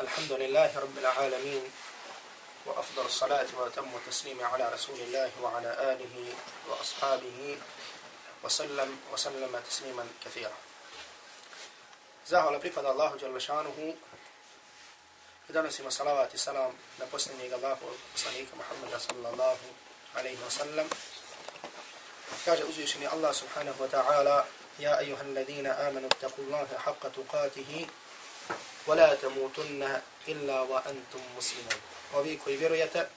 الحمد لله رب العالمين وأفضل الصلاة وتم تسليم على رسول الله وعلى آله وأصحابه وسلم وسلم تسليما كثيرا. زاهو لبريفة الله جل شانه ودنسيم صلاة السلام نبسني قباه وصليك محمد صلى الله عليه وسلم كاج أزيشني الله سبحانه وتعالى يا أيها الذين آمنوا اتقوا الله حق تقاته wa la tamutunna illa wa. Ovi koji vjerujete,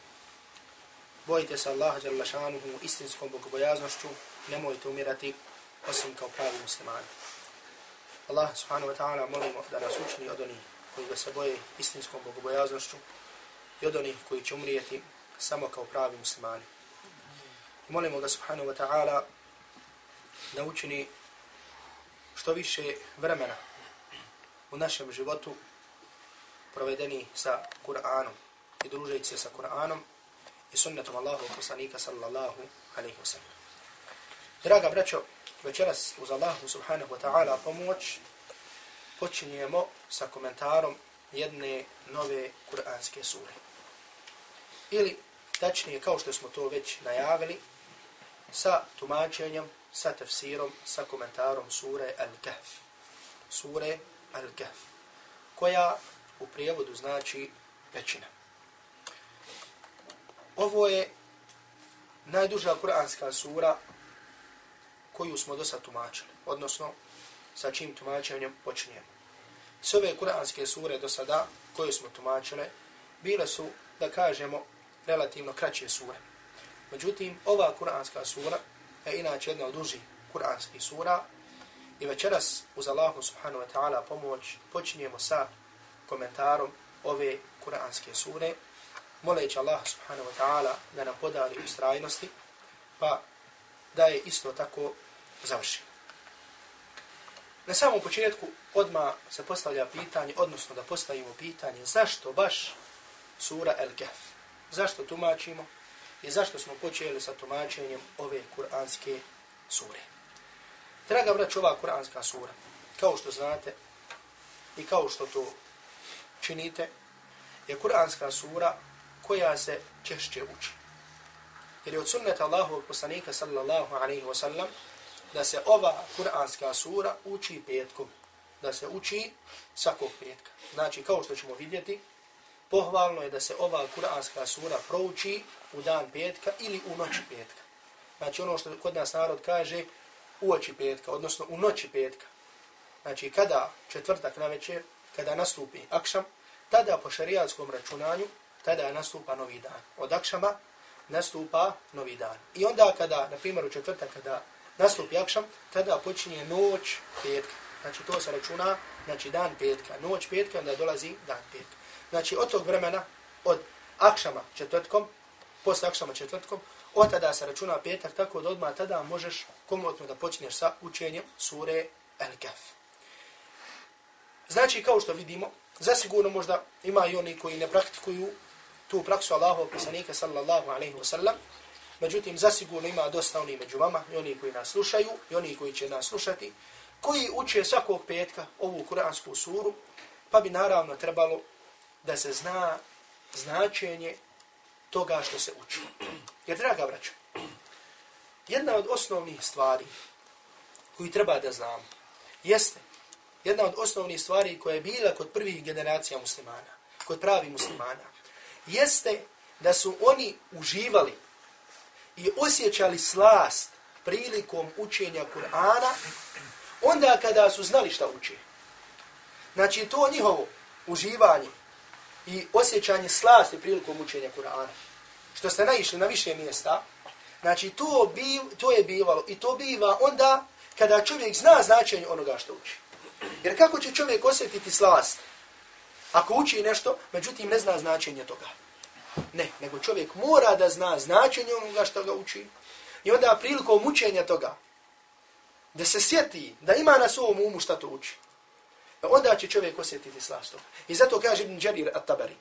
bojite se Allah Jalla šanuhu istinskom bogobojaznošću, nemojte umirati osim kao pravi muslimani. Allah subhanahu wa ta'ala molimo da nas učini od onih koji ga se boje istinskom bogobojaznošću i od onih koji će umrijeti samo kao pravi muslimani. I molimo ga subhanahu wa ta'ala da učini što više vremena u našem životu provedeni sa Kur'anom i družeći se sa Kur'anom i sunnetom Allahu poslanika sallallahu alaihi wa sallam. Draga braćo, večeras uz Allahu subhanahu wa ta'ala pomoć počinjemo sa komentarom jedne nove kuranske sure. Ili, tačnije, kao što smo to već najavili, sa tumačenjem, sa tefsirom, sa komentarom sure Al-Kahf. Sure Al-Kahf, koja u prijevodu znači pećina. Ovo je najduža kuranska sura koju smo do sad tumačili, odnosno sa čim tumačenjem počinjemo. S ove kuranske sure do sada koje smo tumačile, bile su, da kažemo, relativno kraće sure. Međutim, ova kuranska sura je inače jedna od dužih kuranskih sura i večeras uz Allahu subhanahu wa ta'ala pomoć počinjemo sa komentarom ove kuranske sure, moleći Allah subhanahu wa ta'ala da nam podari ustrajnosti, pa da je isto tako završi. Na samom početku odma se postavlja pitanje, odnosno da postavimo pitanje, zašto baš sura El Kahf? Zašto tumačimo i zašto smo počeli sa tumačenjem ove kuranske sure? Draga braću, ova kuranska sura, kao što znate i kao što to činite, je kuranska sura koja se češće uči. Jer je od sunneta Allahovog poslanika sallallahu alaihi wa sallam da se ova kuranska sura uči petkom. Da se uči svakog petka. Znači, kao što ćemo vidjeti, pohvalno je da se ova kuranska sura prouči u dan petka ili u noći petka. Znači, ono što kod nas narod kaže, u oči petka, odnosno u noći petka. Znači, kada četvrtak na večer, kada nastupi akšam, tada po šarijatskom računanju, tada nastupa novi dan. Od akšama nastupa novi dan. I onda kada, na primjer u četvrtak, kada nastupi akšam, tada počinje noć petka. Znači to se računa, znači dan petka. Noć petka, onda dolazi dan petka. Znači od tog vremena, od akšama četvrtkom, posle akšama četvrtkom, od tada se računa petak, tako da odmah tada možeš komotno da počneš sa učenjem sure El Kaf. Znači, kao što vidimo, zasigurno možda ima i oni koji ne praktikuju tu praksu Allahov pisanika sallallahu alaihi wa sallam, Međutim, zasigurno ima dosta oni među vama, i oni koji nas slušaju, i oni koji će nas slušati, koji uče svakog petka ovu kuransku suru, pa bi naravno trebalo da se zna značenje toga što se uči. Jer, draga braća, jedna od osnovnih stvari koju treba da znam, jeste jedna od osnovnih stvari koja je bila kod prvih generacija muslimana, kod pravi muslimana, jeste da su oni uživali i osjećali slast prilikom učenja Kur'ana, onda kada su znali šta uče. Znači, to njihovo uživanje i osjećanje slasti prilikom učenja Kur'ana, što ste naišli na više mjesta, znači, to, bi, to je bivalo i to biva onda kada čovjek zna značenje onoga što uči. Jer kako će čovjek osjetiti slast ako uči nešto, međutim ne zna značenje toga. Ne, nego čovjek mora da zna značenje onoga što ga uči. I onda prilikom učenja toga, da se sjeti, da ima na svom umu šta to uči. Onda će čovjek osjetiti slast toga. I zato kaže Ibn Đarir at-Tabari,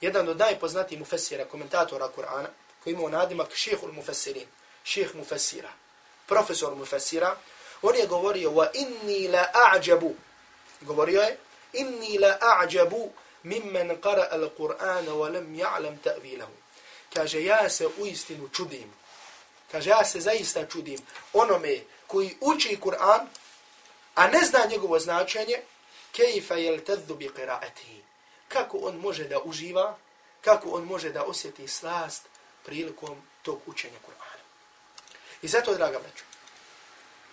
jedan od najpoznatijih mufessira, komentatora Kur'ana, koji imao nadimak šehul mufessirin, šeh mufessira, profesor mufessira, on je govorio, wa inni la a'đabu, govorio je, inni la a'đabu mimmen qara al-Qur'ana wa lam ya'lam ta'vilahu. Kaže, ja se u istinu čudim. Kaže, ja se zaista čudim onome koji uči Kur'an, a ne zna njegovo značenje, kejfa jel bi qira'atihi. Kako on može da uživa, kako on može da osjeti slast prilikom tog učenja Kur'ana. I zato, draga braću,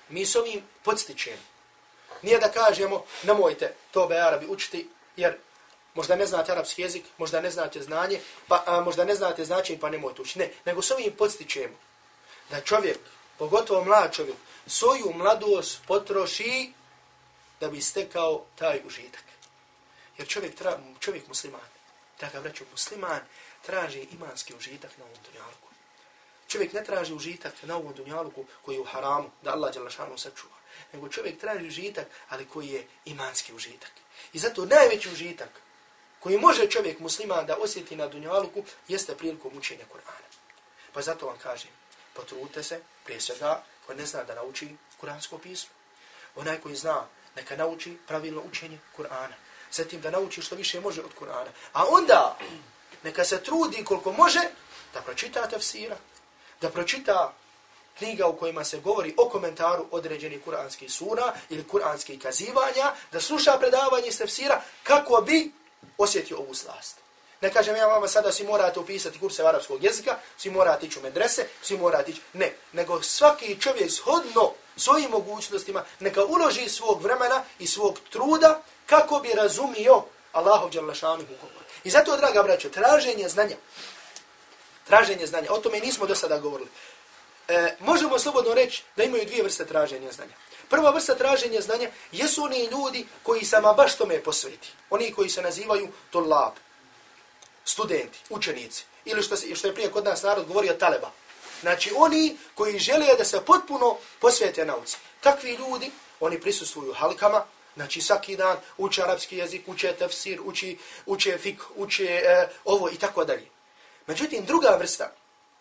mi s ovim podstičemo. Nije da kažemo, nemojte to be Arabi učiti, jer možda ne znate arapski jezik, možda ne znate znanje, pa a, možda ne znate značenje, pa nemojte učiti. Ne, nego s ovim podstičemo da čovjek, pogotovo mlad čovjek, svoju mladost potroši da bi stekao taj užitak. Jer čovjek, tra, čovjek musliman, takav vraću musliman, traži imanski užitak na ovom dunjalku. Čovjek ne traži užitak na ovom dunjalku koji je u haramu, da Allah Đalašanu sačuva. Nego čovjek traži užitak, ali koji je imanski užitak. I zato najveći užitak koji može čovjek musliman da osjeti na dunjalku jeste prilikom učenja Kur'ana. Pa zato vam kažem, potrudite se, prije svega, ko ne zna da nauči kuransko pismo. Onaj koji zna, neka nauči pravilno učenje Kur'ana. Zatim da nauči što više može od Kur'ana. A onda, neka se trudi koliko može da pročita tafsira, da pročita knjiga u kojima se govori o komentaru određenih kuranskih sura ili kuranskih kazivanja, da sluša predavanje iz tafsira kako bi osjetio ovu slast. Ne kažem ja vama sada svi morate upisati kurse arapskog jezika, svi morate ići u medrese, svi morate ići. Ne, nego svaki čovjek shodno svojim mogućnostima neka uloži svog vremena i svog truda kako bi razumio Allahov djelašanu govor. I zato, draga braćo, traženje znanja, traženje znanja, o tome nismo do sada govorili, e, možemo slobodno reći da imaju dvije vrste traženja znanja. Prva vrsta traženja znanja jesu oni ljudi koji sama baš tome posveti. Oni koji se nazivaju to lab, studenti, učenici, ili što, što je prije kod nas narod govorio taleba. Znači oni koji žele da se potpuno posvete nauci. Takvi ljudi, oni prisustuju halkama, znači svaki dan uče arapski jezik, uče tafsir, uči, uče fik, uče e, ovo i tako dalje. Međutim, druga vrsta,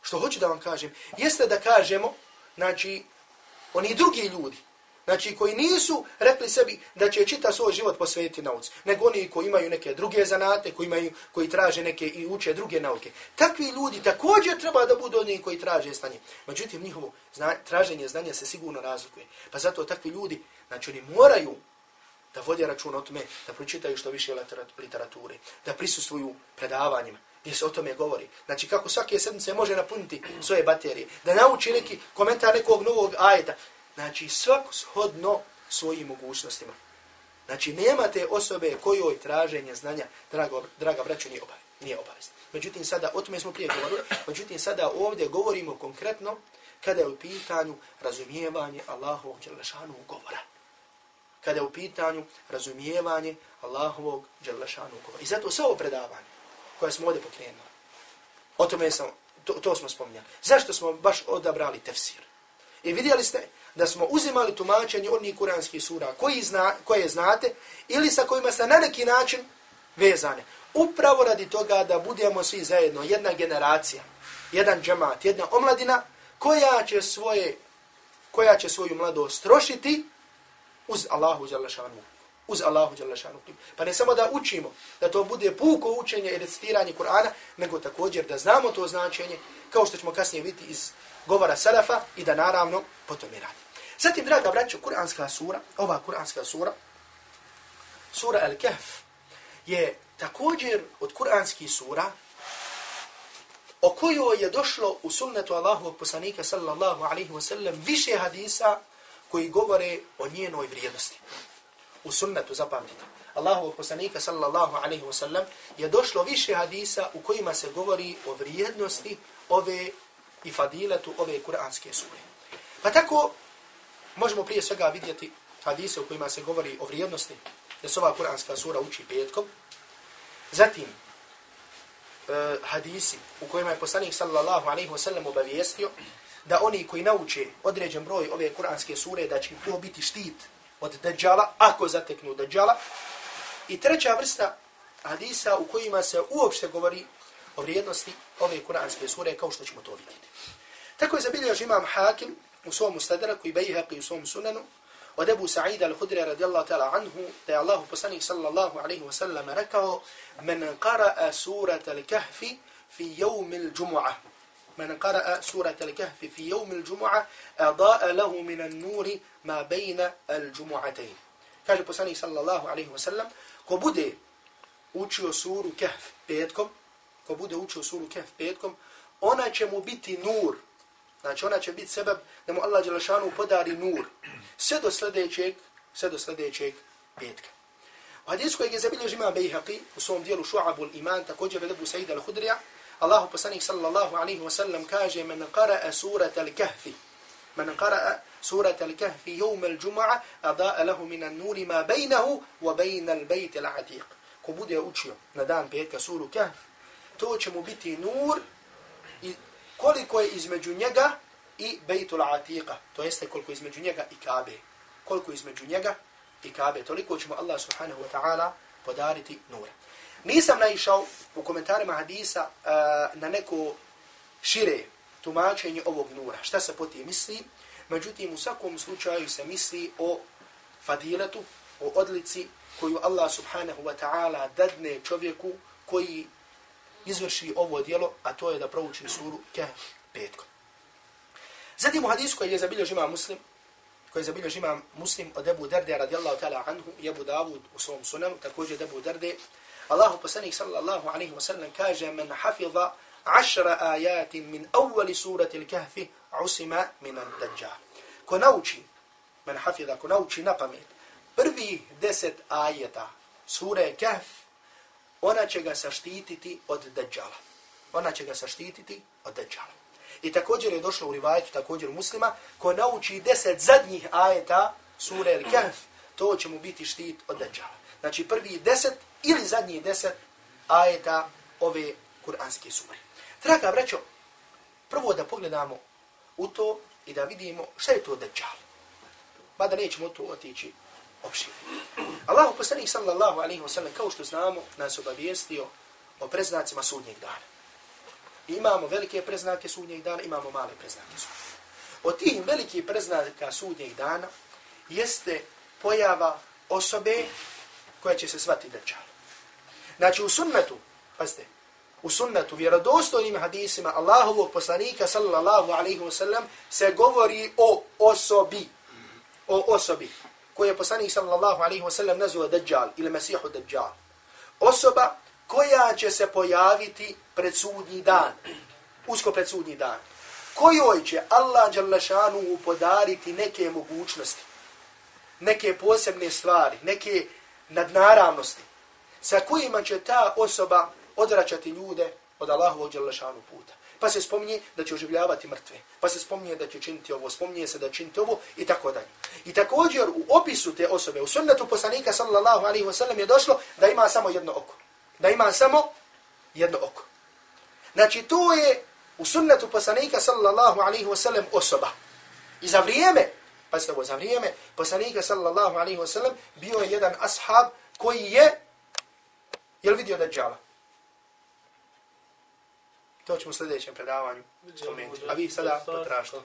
što hoću da vam kažem, jeste da kažemo, znači, oni drugi ljudi, Znači, koji nisu rekli sebi da će čita svoj život posvetiti nauci, nego oni koji imaju neke druge zanate, koji, imaju, koji traže neke i uče druge nauke. Takvi ljudi također treba da budu oni koji traže znanje. Međutim, njihovo zna, traženje znanja se sigurno razlikuje. Pa zato takvi ljudi, znači oni moraju da vode račun o tome, da pročitaju što više literature, da prisustuju predavanjima, gdje se o tome govori. Znači, kako svake sedmice može napuniti svoje baterije, da nauči neki komentar nekog novog ajeta, Znači, svak shodno svojim mogućnostima. Znači, nemate osobe kojoj traženje znanja, drago, draga braću, nije, obavezno. nije obavezno. Međutim, sada, o tome smo prije govorili, međutim, sada ovdje govorimo konkretno kada je u pitanju razumijevanje Allahovog Đelešanovog govora. Kada je u pitanju razumijevanje Allahovog Đelešanovog govora. I zato sve ovo predavanje koje smo ovdje pokrenuli, o tome sam, to, to smo spominjali. Zašto smo baš odabrali tefsir? I vidjeli ste, da smo uzimali tumačenje onih kuranskih sura koji zna, koje znate ili sa kojima ste na neki način vezane. Upravo radi toga da budemo svi zajedno jedna generacija, jedan džemat, jedna omladina koja će svoje koja će svoju mladost trošiti uz Allahu Đalešanu. Uz Allahu Đalešanu. Pa ne samo da učimo, da to bude puko učenje i recitiranje Kur'ana, nego također da znamo to značenje, kao što ćemo kasnije vidjeti iz govora Salafa i da naravno potom i radimo. Zatim, draga braćo, kuranska sura, ova kuranska sura, sura Al-Kahf, je također od kuranskih sura o kojoj je došlo u sunnetu Allahovog poslanika sallallahu alaihi wa sallam više hadisa koji govore o njenoj vrijednosti. U sunnetu, zapamtite. Allahovog poslanika sallallahu alaihi wa sallam je došlo više hadisa u kojima se govori o vrijednosti ove i fadiletu ove kuranske sure. Pa tako možemo prije svega vidjeti hadise u kojima se govori o vrijednosti da se ova kuranska sura uči petkom. Zatim, e, hadisi u kojima je poslanik sallallahu alaihi wasallam obavijestio da oni koji nauče određen broj ove kuranske sure da će to biti štit od dađala, ako zateknu dađala. I treća vrsta hadisa u kojima se uopšte govori o vrijednosti ove kuranske sure kao što ćemo to vidjeti. Tako je zabilio imam Hakim u svom ustadraku i Bejhaqi u svom sunanu od Ebu Sa'ida al-Hudri radijallahu ta'ala anhu, da je Allahu poslanik sallallahu alaihi wa sallam rekao, men qara'a surat al-kahfi fi jevmi al-đumu'ah. من قرأ سورة الكهف في يوم الجمعة أضاء له من النور ما بين الجمعتين kaže poslanik sallallahu alaihi wasallam, ko bude učio suru Kehf petkom, ko bude učio suru Kehf petkom, ona će mu biti nur, znači ona će biti sebeb da mu Allah Đelešanu podari nur, sve do sljedećeg, sve do sljedećeg petka. U hadisu kojeg je zabilježi ima Bejhaqi u svom dijelu Šu'abul Iman, također vedebu Sa'ida al-Hudrija, Allahu poslanik sallallahu alaihi wasallam kaže men qara'a surat al-Kahfi, men qara'a سورة الكهف يوم الجمعة أضاء له من النور ما بينه وبين البيت العتيق ko bude učio na dan petka suru Kahf, to će mu biti nur i koliko je između njega i Bejtul Atika, to jeste koliko je između njega i Kabe. Koliko je između njega i Kabe, toliko ćemo Allah subhanahu wa ta'ala podariti nura. Nisam naišao u komentarima hadisa uh, na neko šire tumačenje ovog nura. Šta se po poti misli? Međutim, u svakom slučaju se misli o fadiletu, o odlici koju Allah subhanahu wa ta'ala dadne čovjeku koji izvrši ovo djelo, a to je da prouči suru Kehf petkom. Zatim u hadisu koji je zabilježio imam muslim, koji je zabilježio imam muslim od Ebu Derde radijallahu ta'ala anhu i Ebu Davud u svom sunanu, također Ebu Derde, Allahu posanik sallallahu alaihi wa sallam kaže men hafiza ašra ajatin min awvali surati il kahfi usima min al dađa. Ko nauči, men hafiza, ko nauči na pamet, prvi deset ajeta sure kahfi ona će ga saštititi od Dajjala. Ona će ga saštititi od Dajjala. I također je došlo u rivajetu, također muslima, ko nauči deset zadnjih ajeta sure Kahf, to će mu biti štit od Dajjala. Znači prvi deset ili zadnji deset ajeta ove kuranske sure. Draga braćo, prvo da pogledamo u to i da vidimo šta je to Dajjal. Mada nećemo to otići opširno. Allahu poslanik sallallahu alaihi wa sallam, kao što znamo, nas obavijestio o preznacima sudnjeg dana. I imamo velike preznake sudnjeg dana, imamo male preznake sudnjeg dana. Od tih velikih preznaka sudnjeg dana jeste pojava osobe koja će se svati dečal. Znači u sunnetu, pazite, u sunnetu, vjerodostojnim hadisima Allahovog poslanika sallallahu alaihi wa sallam se govori o osobi. O osobi koje je poslanik sallallahu alaihi wa sallam nazvao Dajjal ili Mesihu Dajjal. Osoba koja će se pojaviti pred sudnji dan. Usko pred sudnji dan. Kojoj će Allah Đalešanu podariti neke mogućnosti. Neke posebne stvari. Neke nadnaravnosti. Sa kojima će ta osoba odvraćati ljude od Allahovog Đalešanu puta. Pa se spominje da će oživljavati mrtve. Pa se spominje da će činiti ovo, spominje se da činiti ovo i tako dalje. I također u opisu te osobe, u sunnetu poslanika sallallahu alaihi wa sallam je došlo da ima samo jedno oko. Da ima samo jedno oko. Znači to je u sunnetu poslanika sallallahu alaihi wa sallam osoba. I za vrijeme, pa se ovo, za vrijeme poslanika sallallahu alaihi wa sallam bio je jedan ashab koji je, jel vidio da džala? To ćemo u sljedećem predavanju spomenuti. A vi sada potražite.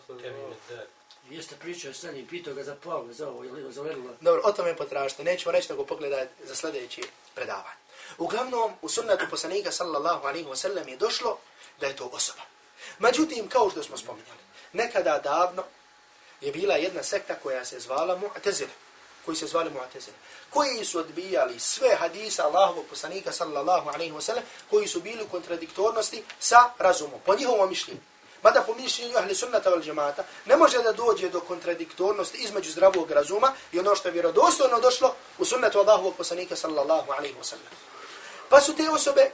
Jeste pričao s njim, pitao ga za plavu, za ovo, ili za ledilo. Dobro, o tome potražite. Nećemo reći nego pogledati za sljedeće predavanje. Uglavnom, u sunnetu poslanika sallallahu alaihi wa sallam je došlo da je to osoba. Međutim, kao što smo spominjali, nekada davno je bila jedna sekta koja se zvala Mu'tazila koji se zvali Mu'tazila, koji su odbijali sve hadisa Allahovog poslanika sallallahu alaihi wa sallam, koji su bili u kontradiktornosti sa razumom, po njihovom mišljenju. Mada po mišljenju ahli sunnata val džemata, ne može da dođe do kontradiktornosti između zdravog razuma i ono što je vjerodostojno došlo u sunnetu Allahovog poslanika sallallahu alaihi wa sallam. Pa su te osobe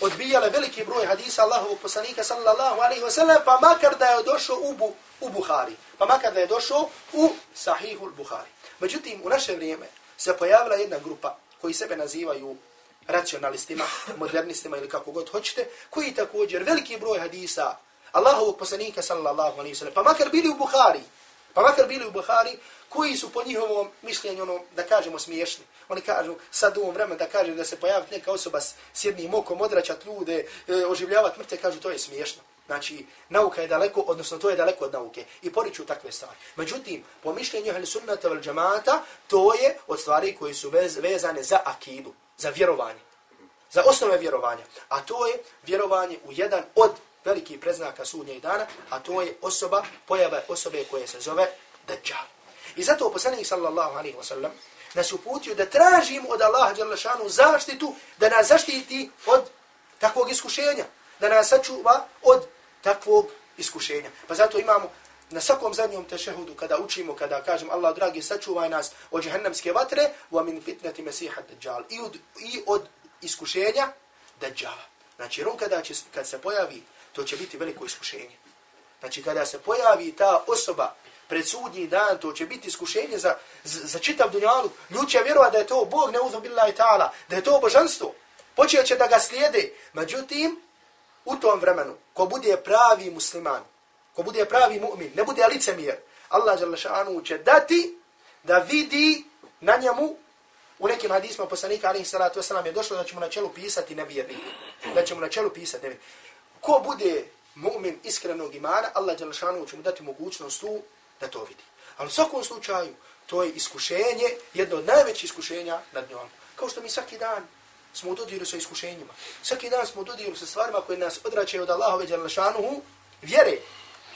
odbijale veliki broj hadisa Allahovog poslanika sallallahu alaihi wa sallam, pa makar da je došao u, bu, u Buhari, pa makar da je došao u Sahihul Buhari. Međutim, u naše vrijeme se pojavila jedna grupa koji sebe nazivaju racionalistima, modernistima ili kako god hoćete, koji također veliki broj hadisa Allahovog poslanika sallallahu alaihi sallam, pa makar bili u Buhari, pa makar bili u Buhari, koji su po njihovom mišljenju, ono, da kažemo, smiješni. Oni kažu, sad u ovom vremenu da kažem da se pojavi neka osoba s jednim okom, odraćat ljude, e, oživljavat mrtve, kažu, to je smiješno. Znači, nauka je daleko, odnosno to je daleko od nauke. I poriču takve stvari. Međutim, po mišljenju ahli sunnata vel džamata, to je od stvari koji su vez, vezane za akidu, za vjerovanje. Za osnove vjerovanja. A to je vjerovanje u jedan od velikih preznaka sudnjeg dana, a to je osoba, pojava osobe koje se zove Dajjal. I zato poslanik sallallahu alaihi wa sallam nas uputio da tražimo od Allaha djelašanu zaštitu, da nas zaštiti od takvog iskušenja, da nas sačuva od takvog iskušenja. Pa zato imamo na svakom zadnjom tešehudu, kada učimo, kada kažemo Allah dragi, sačuvaj nas od džahannamske vatre, wa min fitnati mesiha dajjal, i od, i od iskušenja dajjala. Znači, on kada će, kad se pojavi, to će biti veliko iskušenje. Znači, kada se pojavi ta osoba pred sudnji dan, to će biti iskušenje za, za, za čitav dunjalu. Ljudi će vjerovati da je to Bog, ne uzom billahi ta'ala, da je to božanstvo. Počeo će da ga slijede. Međutim, u tom vremenu, ko bude pravi musliman, ko bude pravi mu'min, ne bude licemir, Allah Đalešanu će dati da vidi na njemu U nekim hadisma poslanika alaihi salatu wasalam je došlo da ćemo na čelu pisati nevjernik. Da ćemo na čelu pisati nevjernik. Ko bude mu'min iskrenog imana, Allah šanu će mu dati mogućnost tu da to vidi. Ali u svakom slučaju, to je iskušenje, jedno od najvećih iskušenja nad njom. Kao što mi svaki dan smo u dodiru sa iskušenjima. Svaki dan smo u dodiru sa stvarima koje nas odračaju od Allahove djelašanuhu vjere.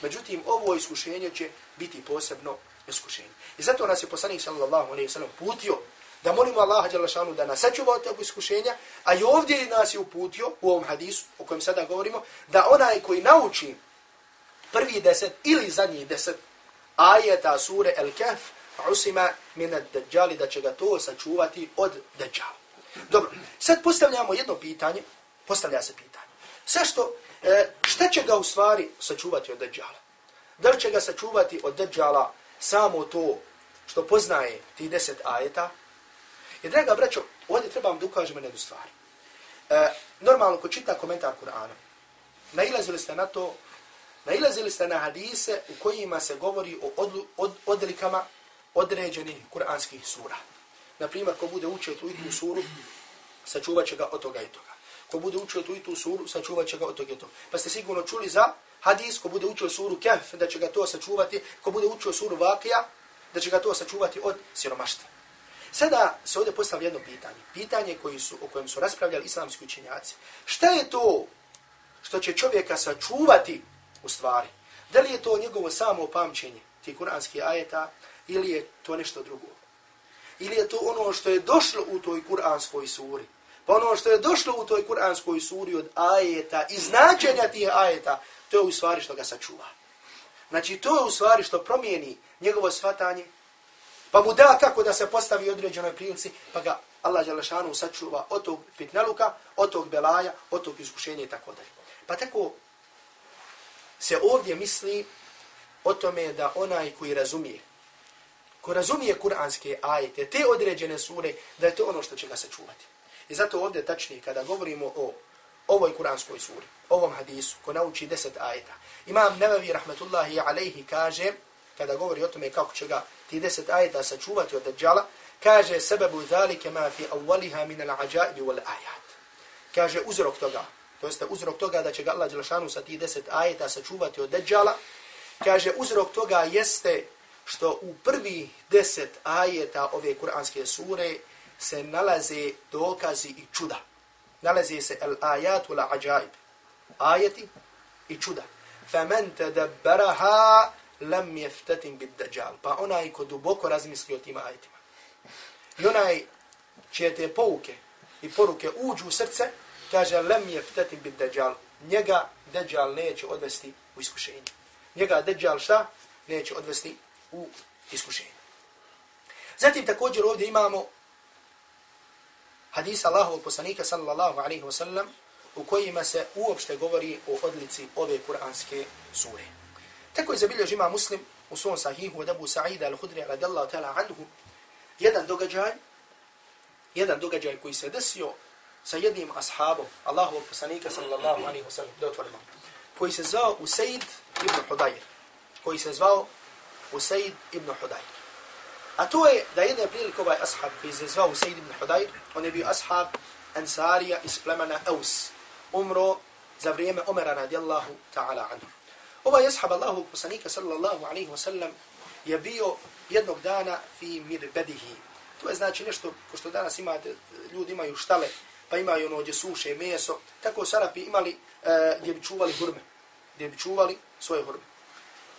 Međutim, ovo iskušenje će biti posebno iskušenje. I zato nas je poslanik sallallahu alaihi sallam putio da molimo Allaha djelašanu da nas sačuva od tog iskušenja, a i ovdje nas je uputio u ovom hadisu o kojem sada govorimo, da onaj koji nauči prvi deset ili zadnji deset ajeta sure El-Kahf usima min ad-Dajjali da će ga to sačuvati od Dajjala. Dobro, sad postavljamo jedno pitanje, postavlja se pitanje. Sve što, e, šta će ga u stvari sačuvati od Dajjala? Da li će ga sačuvati od Dajjala samo to što poznaje ti deset ajeta? I draga braćo, ovdje trebam da ukažemo jednu stvar. E, normalno, ko čita komentar Kur'ana, nailazili ste na to Nailazili ste na hadise u kojima se govori o odlu, od, odlikama određenih kuranskih sura. Naprimjer, ko bude učio tu i tu suru, sačuvat će ga od toga i toga. Ko bude učio tu i tu suru, sačuvat će ga od toga i toga. Pa ste sigurno čuli za hadis, ko bude učio suru Kehf, da će ga to sačuvati, ko bude učio suru Vakija, da će ga to sačuvati od siromaštva. Sada se ovdje postavlja jedno pitanje. Pitanje koji su, o kojem su raspravljali islamski učenjaci. Šta je to što će čovjeka sačuvati u stvari. Da li je to njegovo samo pamćenje, tih kuranski ajeta, ili je to nešto drugo? Ili je to ono što je došlo u toj kuranskoj suri? Pa ono što je došlo u toj kuranskoj suri od ajeta i značenja tih ajeta, to je u stvari što ga sačuva. Znači, to je u stvari što promijeni njegovo shvatanje, pa mu da kako da se postavi određenoj prilici, pa ga Allah Đalešanu sačuva od tog fitneluka, od tog belaja, od tog iskušenja i tako dalje. Pa tako se ovdje misli o tome da onaj koji razumije, ko razumije kuranske ajete, te određene sure, da je to ono što će ga sačuvati. I zato ovdje tačnije, kada govorimo o ovoj kuranskoj suri, ovom hadisu, ko nauči deset ajeta, imam Nebavi, rahmetullahi alaihi kaže, kada govori o tome kako će ga ti deset ajeta sačuvati od Dajjala, kaže sebebu zalike ma fi awaliha min al-ajaibi wal ayat. Kaže uzrok toga, to jeste uzrok toga da će ga Allah Đelšanu sa ti deset ajeta sačuvati od Dejjala, kaže uzrok toga jeste što u prvi deset ajeta ove kuranske sure se nalaze dokazi i čuda. Nalaze se el ajatu la ajaib. Ajeti i čuda. Faman tadabbaraha lam yaftatin bid dajjal. Pa onaj ko duboko razmisli o tim ajetima. I onaj čije te pouke i poruke uđu u srce, kaže lem je ftetim bit deđal, njega deđal neće odvesti u iskušenje. Njega deđal šta? Neće odvesti u iskušenju. Zatim također ovdje imamo hadisa Allahovog poslanika sallallahu alaihi wa sallam u kojima se uopšte govori o odlici ove kuranske sure. Tako je zabiljež ima muslim u svom sahihu od Abu Sa'ida al-Hudri radijallahu ta'ala anhu jedan događaj, jedan događaj koji se desio sa jednim ashabom, Allahovog poslanika sallallahu alaihi wa sallam, da otvorimo, koji se zvao Usaid ibn Hudayr, koji se zvao Usaid ibn Hudayr. A to je da jedne prilike ovaj ashab koji se zvao Usaid ibn Hudayr, on je bio ashab Ansarija iz plemena Aus, umro za vrijeme Omera radijallahu ta'ala anhu. Ovaj ashab Allahu poslanika sallallahu alaihi wa sallam je bio jednog dana fi mirbedihi. To je znači nešto ko što danas imate, ljudi imaju štale, pa imaju ono gdje suše meso. Tako su Arapi imali uh, gdje bi čuvali hurme, gdje bi čuvali svoje hurme.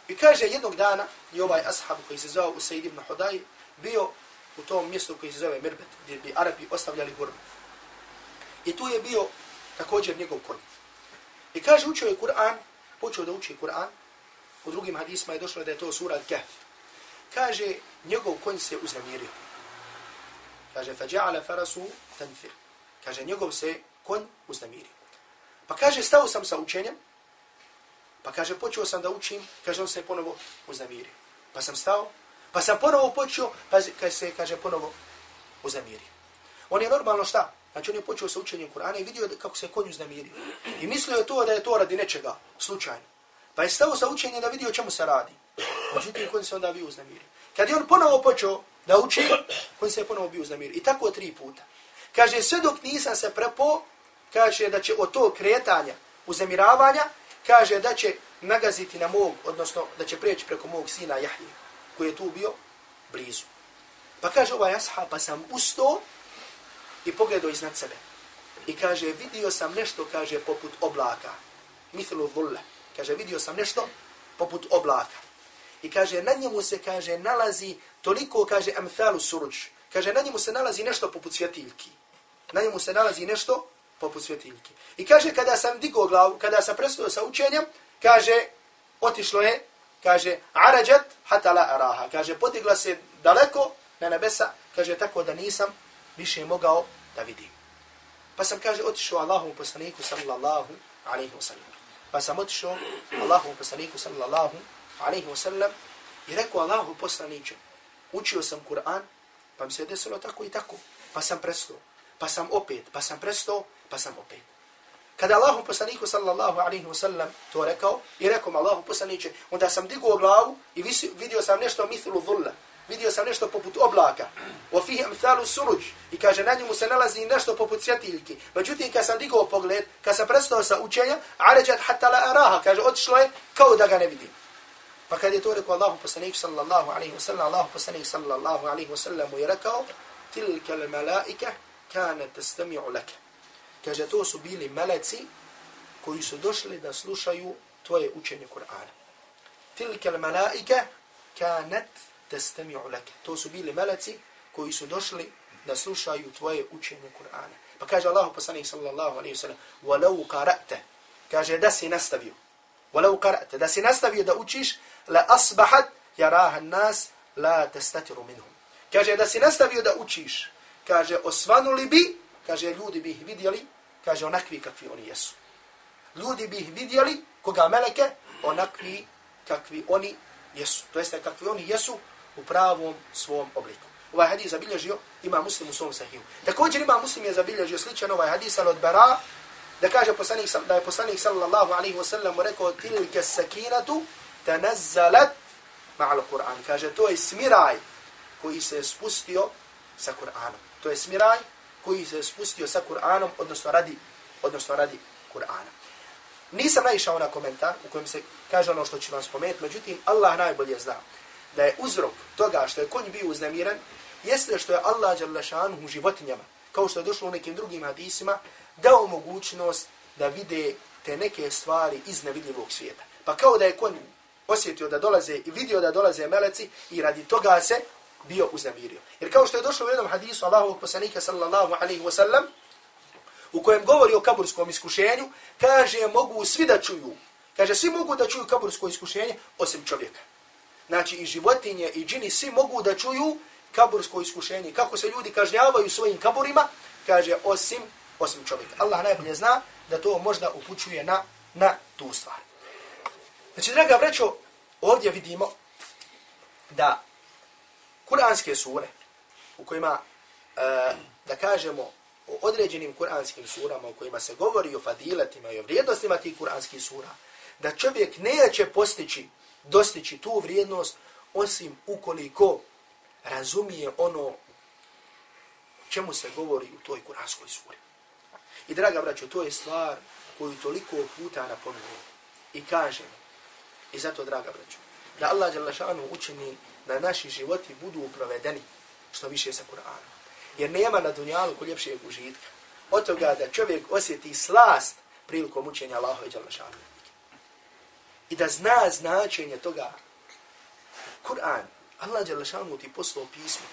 I kaže jednog dana je ovaj ashab koji se zvao Usaid ibn Hudaj bio u tom mjestu koji se zove Mirbet, gdje bi Arapi ostavljali hurme. I tu je bio također njegov konj. I kaže učio je Kur'an, počeo da uči Kur'an, u drugim hadisma je došlo da je to sura Kahf. Kaže, njegov konj se uznamirio. Kaže, fađa'ala farasu tanfir. Kaže, njegov se konj uznamirio. Pa kaže, stao sam sa učenjem, pa kaže, počeo sam da učim, kaže, on se ponovo uznamirio. Pa sam stao, pa sam ponovo počeo, pa kaže se, kaže, ponovo uznamirio. On je normalno šta? Znači on je počeo sa učenjem Kur'ana i vidio kako se konju uznamirio. I mislio je to da je to radi nečega, slučajno. Pa je stao sa učenjem da vidio čemu se radi. Međutim, konj se onda bio uznamirio. Kad je on ponovo počeo da uči, konj se je ponovo bio uznamirio. I tako tri puta. Kaže, sve dok nisam se prepo, kaže da će od tog kretanja, uznamiravanja, kaže da će nagaziti na mog, odnosno da će prijeći preko mog sina Jahije, koji je tu bio blizu. Pa kaže ovaj ashab, pa sam ustao i pogledao iznad sebe. I kaže, vidio sam nešto, kaže, poput oblaka. Mithlu dhulle. Kaže, vidio sam nešto poput oblaka. I kaže, na njemu se, kaže, nalazi toliko, kaže, amthalu suruđ. Kaže, na njemu se nalazi nešto poput svjetiljki. Na njemu se nalazi nešto poput svjetiljke. I kaže, kada sam digao glavu, kada sam prestao sa učenjem, kaže, otišlo je, kaže, arađat hata la araha. Kaže, podigla se daleko na nebesa, kaže, tako da nisam više mogao da vidim. Pa sam, kaže, otišao Allahom poslaniku sallallahu alaihi wa sallam. Pa sam otišao Allahom poslaniku sallallahu alaihi wa sallam i rekao Allahu poslaniče, učio sam Kur'an, pa mi se desilo tako i tako. Pa sam prestao, pa sam opet, pa sam prestao, pa sam opet. Kada Allahu poslaniku sallallahu alaihi wa sallam to rekao, i rekao Allahu poslaniče, onda sam digao glavu i vidio sam nešto mithlu dhulla, vidio sam nešto poput oblaka. O fihi amthalu suruđ. I kaže, na njemu se nalazi nešto poput svjetiljki. Međutim, kad sam digao pogled, kad sam prestao sa učenja, aređat hatta la araha. Kaže, otišlo je kao da ga ne vidim. Pa kad je to rekao Allahu poslanik sallallahu alaihi wa sallam, Allahu poslanik sallallahu alaihi wa sallam mu je rekao, tilka l malaika kane testami'u laka. Kaže, to su bili meleci koji su došli da slušaju tvoje učenje Kur'ana. Tilke l malaika kanet testemi'u leke. To su bili meleci koji su došli da slušaju tvoje učenje Kur'ana. Pa kaže Allahu poslanik sallallahu alejhi ve sellem: "Walau qara'ta." Kaže da si nastavio. "Walau qara'ta." Da si nastavio da učiš, la asbahat yaraha an-nas la tastatiru minhum. Kaže da si nastavio da učiš, kaže osvanuli bi, kaže ljudi bi ih vidjeli, kaže onakvi kakvi oni jesu. Ljudi bi ih vidjeli, koga meleke, onakvi kakvi oni jesu. To jeste kakvi oni jesu, u pravom svom obliku. Ovaj hadis zabilježio ima muslim u svom sahiju. Također ima muslim je zabilježio sličan ovaj hadis al od Bara, da kaže poslanik, da je poslanik sallallahu alaihi wa sallam rekao tilke sakinatu tanazzalat ma'al Kur'an. Kaže to je smiraj koji se spustio sa Kur'anom. To je smiraj koji se spustio sa Kur'anom, odnosno radi, odnosno radi Kur'ana. Nisam naišao na komentar u kojem se kaže ono što ću vam spomenuti, međutim Allah najbolje zna da je uzrok toga što je konj bio uznemiran, jeste što je Allah Đalešanu u životinjama, kao što je došlo u nekim drugim hadisima, dao mogućnost da vide te neke stvari iz nevidljivog svijeta. Pa kao da je konj osjetio da dolaze i vidio da dolaze meleci i radi toga se bio uznemirio. Jer kao što je došlo u jednom hadisu Allahovog poslanika sallallahu alaihi wasallam, u kojem govori o kaburskom iskušenju, kaže mogu svi da čuju. Kaže svi mogu da čuju kabursko iskušenje osim čovjeka znači i životinje i džini, svi mogu da čuju kabursko iskušenje. Kako se ljudi kažnjavaju svojim kaburima, kaže osim, osim čovjeka. Allah najbolje zna da to možda upućuje na, na tu stvar. Znači, draga vrećo, ovdje vidimo da kuranske sure u kojima, e, da kažemo, o određenim kuranskim surama u kojima se govori o fadiletima i o vrijednostima tih kuranskih sura, da čovjek neće postići dostići tu vrijednost osim ukoliko razumije ono čemu se govori u toj kuranskoj suri. I draga braćo, to je stvar koju toliko puta napominje. I kaže, i zato, draga braćo, da Allah Đalašanu učini da naši životi budu provedeni što više sa Kur'anom. Jer nema na dunjalu ko ljepšeg užitka. Od toga da čovjek osjeti slast prilikom učenja Allahove i Đalašanu. I da zna značenje toga. Kur'an, Allah Đalašanu ti poslao pismo,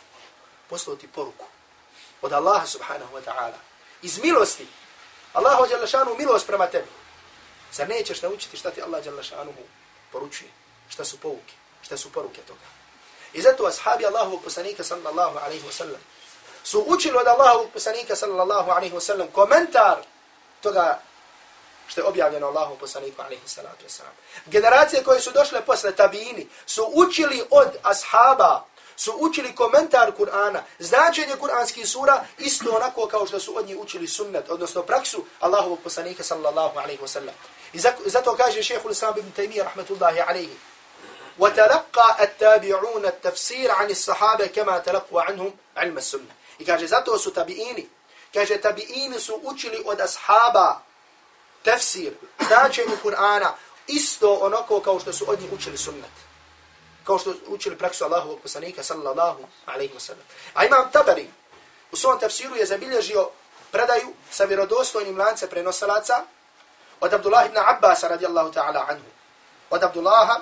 poslao ti poruku od Allaha subhanahu wa ta'ala. Iz milosti. Allahu Đalašanu milost prema tebi. Zar nećeš naučiti šta ti Allah Đalašanu poručuje? Šta su pouke? Šta su poruke toga? I zato ashabi Allahovog poslanika sallallahu alaihi wa sallam su učili od Allahovog poslanika sallallahu alaihi wa sallam komentar toga što je objavljeno Allahom poslaniku alaihi salatu wasalam. Generacije koje su došle posle tabini su učili od ashaba, su učili komentar Kur'ana, značenje kur'anskih sura, isto onako kao što su od njih učili sunnet, odnosno praksu Allahovog poslanika sallallahu alaihi wa sallam. I zato kaže šehhul islam ibn Taymiyyah rahmatullahi alaihi, وتلقى التابعون التفسير عن الصحابة كما تلقوا عنهم علم السنة. I kaže, zato su tabiini. Kaže, tabiini su učili od ashaba tefsir, značenju Kur'ana, isto onako kao što su od njih učili sunnet. Kao što su učili praksu Allahovog poslanika, sallallahu alaihi wa sallam. A imam tabari, u svom tefsiru je zabilježio predaju sa vjerodostojnim lance prenosalaca od Abdullah ibn Abbas radijallahu ta'ala anhu. Od Abdullaha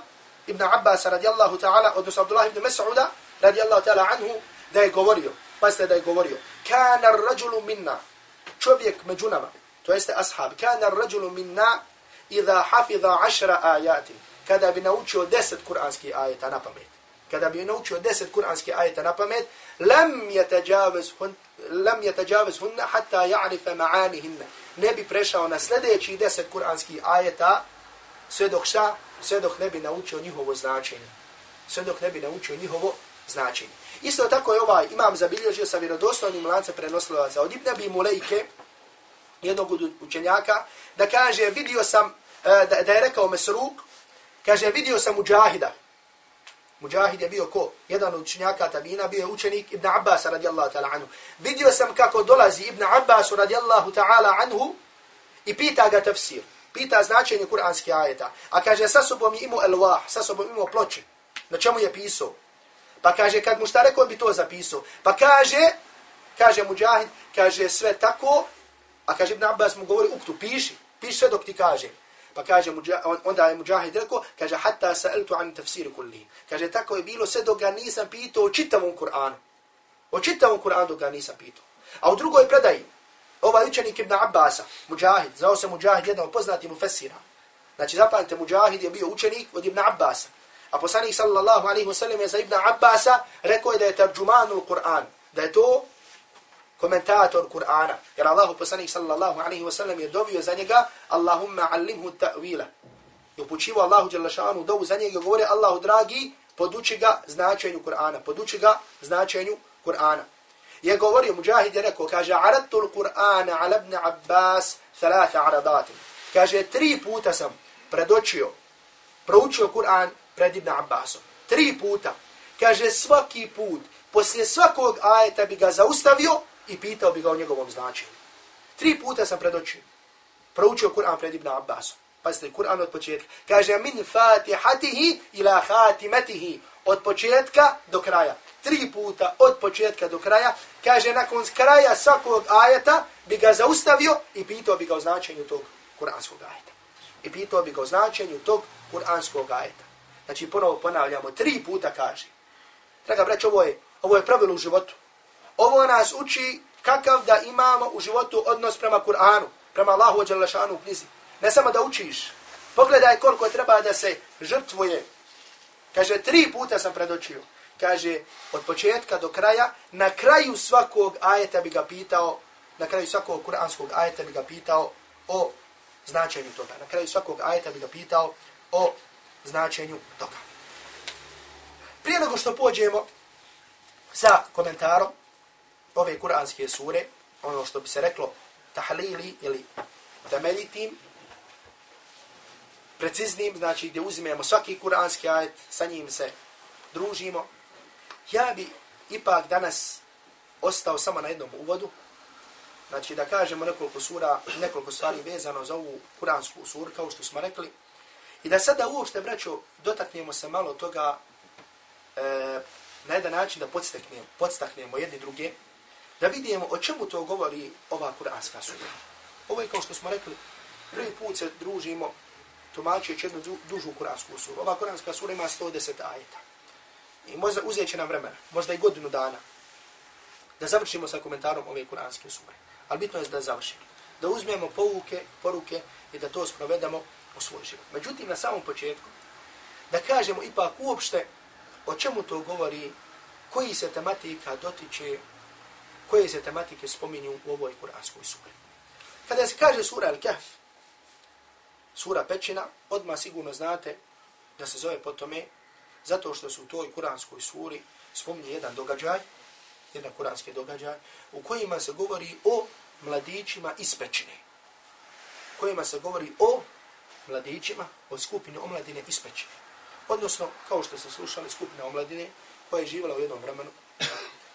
ibn Abbas radijallahu ta'ala, odnosno Abdullah ibn Mas'uda radijallahu ta'ala anhu, da je govorio, pazite da je govorio, kana rajulu minna, čovjek među nama, to jeste ashab, kana rajulu minna, idha hafiza ašra ajatin, kada bi naučio deset kuranskih ajeta na pamet, kada bi naučio deset kuranskih ajeta na pamet, lam yatajavaz hun, lam yatajavaz hunna hatta ya'rifa ma'anihinna. Ne bi prešao na sljedeći deset kuranskih ajeta sve dok šta? Sve dok ne bi naučio njihovo značenje. Sve dok ne bi naučio njihovo značenje. Isto tako je ovaj imam zabilježio sa vjerodostojnim lancem prenoslovaca od Ibn Abi Mulejke, jednog učenjaka, da kaže, vidio sam, e, da, da je rekao Mesruk, kaže, vidio sam Mujahida. Mujahid je bio ko? Jedan od učenjaka tabina, bio je učenik Ibn Abbas radijallahu ta'ala anhu. Vidio sam kako dolazi Ibn Abbas radijallahu ta'ala anhu i pita ga tafsir pita značenje kuranskih ajeta. A kaže, sa sobom je imao elvah, sa sobom imao ploče. Na čemu je pisao? Pa kaže, kad mu šta rekao, bi to zapisao. Pa kaže, kaže Mujahid, kaže sve tako, a kaže Ibn Abbas mu govori, uktu, piši, piši sve dok ti kaže. Pa kaže, onda je Mujahid rekao, kaže, hatta sa'altu an tafsiru kulli. Kaže, tako je bilo sve dok ga nisam pitao o čitavom Kur'anu. O čitavom Kur'anu dok ga nisam pitao. A u drugoj predaji, ovaj učenik Ibn Abbasa, Mujahid, znao se Mujahid, jedan od poznati mu Fesira. Znači, zapamite, Mujahid je bio učenik od Ibn Abbasa. A poslanik sallallahu alaihi wasallam je za Ibn Abbasa rekao je da je tarđumanul Kur'an, da je to komentator Kur'ana. Jer Allah poslanik sallallahu alaihi wasallam je dovio za njega Allahumma allimhu ta'wila. I upućivo Allahu Đelešanu dovu za njega govore Allahu dragi, poduči ga značenju Kur'ana, poduči ga značenju Kur'ana je govorio, Mujahid je rekao, kaže, aradtu l-Qur'ana ala ibn Abbas thalatha aradatim. Kaže, tri puta sam predočio, proučio Kur'an pred ibn Abbasom. Tri puta. Kaže, svaki put, poslije svakog ajeta bi ga zaustavio i pitao bi ga o njegovom značenju. Tri puta sam predočio, proučio Kur'an pred ibn Abbasom. Pazite, Kur'an od početka. Kaže, min fatihatihi ila khatimatihi. Od početka do kraja tri puta od početka do kraja, kaže nakon kraja svakog ajeta bi ga zaustavio i pitao bi ga o značenju tog kuranskog ajeta. I pitao bi ga o značenju tog kuranskog ajeta. Znači ponovo ponavljamo, tri puta kaže. Draga brać, ovo je, ovo je pravilo u životu. Ovo nas uči kakav da imamo u životu odnos prema Kur'anu, prema Allahu ođelašanu u knjizi. Ne samo da učiš. Pogledaj koliko treba da se žrtvuje. Kaže, tri puta sam predočio kaže od početka do kraja, na kraju svakog ajeta bi ga pitao, na kraju svakog kuranskog ajeta bi ga pitao o značenju toga. Na kraju svakog ajeta bi ga pitao o značenju toga. Prije nego što pođemo sa komentarom ove kuranske sure, ono što bi se reklo tahlili ili temeljitim, preciznim, znači gdje uzimemo svaki kuranski ajet, sa njim se družimo, ja bi ipak danas ostao samo na jednom uvodu, znači da kažemo nekoliko sura, nekoliko stvari vezano za ovu kuransku suru, kao što smo rekli. I da sada uopšte, braćo, dotaknemo se malo toga e, na jedan način da podstaknemo, podstaknemo jedni druge, da vidimo o čemu to govori ova kuranska sura. Ovo je kao što smo rekli, prvi put se družimo tumačeći jednu dužu kuransku suru. Ova kuranska sura ima 110 ajeta. I možda uzet će nam vremena, možda i godinu dana, da završimo sa komentarom ove kuranske sure. Ali bitno je da završimo. Da uzmemo pouke, poruke i da to sprovedemo u svoj život. Međutim, na samom početku, da kažemo ipak uopšte o čemu to govori, koji se tematika dotiče, koje se tematike spominju u ovoj kuranskoj suri. Kada se kaže sura Al-Kahf, sura Pećina, odmah sigurno znate da se zove po tome, zato što su u toj kuranskoj suri spomni jedan događaj, jedan kuranski događaj, u kojima se govori o mladićima iz Pećine. U kojima se govori o mladićima, o skupini omladine iz Pećine. Odnosno, kao što ste slušali, skupina omladine koja je živjela u jednom vremenu,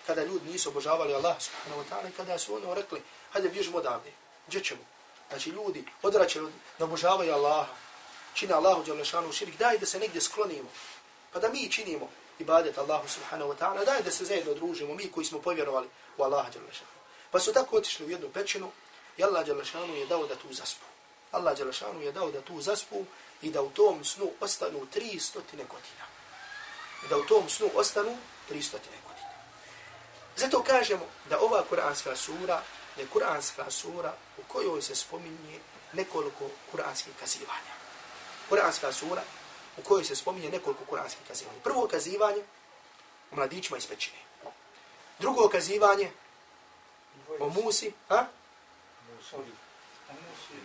kada ljudi nisu obožavali Allah subhanahu wa ta'ala i kada su ono rekli, hajde bježimo odavde, gdje ćemo? Znači ljudi odraćaju da obožavaju Allaha, čine Allahu djelašanu širik, daj da se negdje sklonimo, pa da mi činimo ibadet Allahu subhanahu wa ta'ala, daj da se zajedno družimo, mi koji smo povjerovali u Allaha djelašanu. Pa su tako otišli u jednu pećinu i Allah djelašanu je dao da tu zaspu. Allah djelašanu je dao da tu zaspu i da u tom snu ostanu 300 godina. I da u tom snu ostanu 300 godina. Zato kažemo da ova kuranska sura je kuranska sura u kojoj se spominje nekoliko kuranskih kazivanja. Kuranska sura u kojoj se spominje nekoliko kuranskih kazivanja. Prvo kazivanje o mladićima iz pećine. Drugo kazivanje o Musi, a? Musi.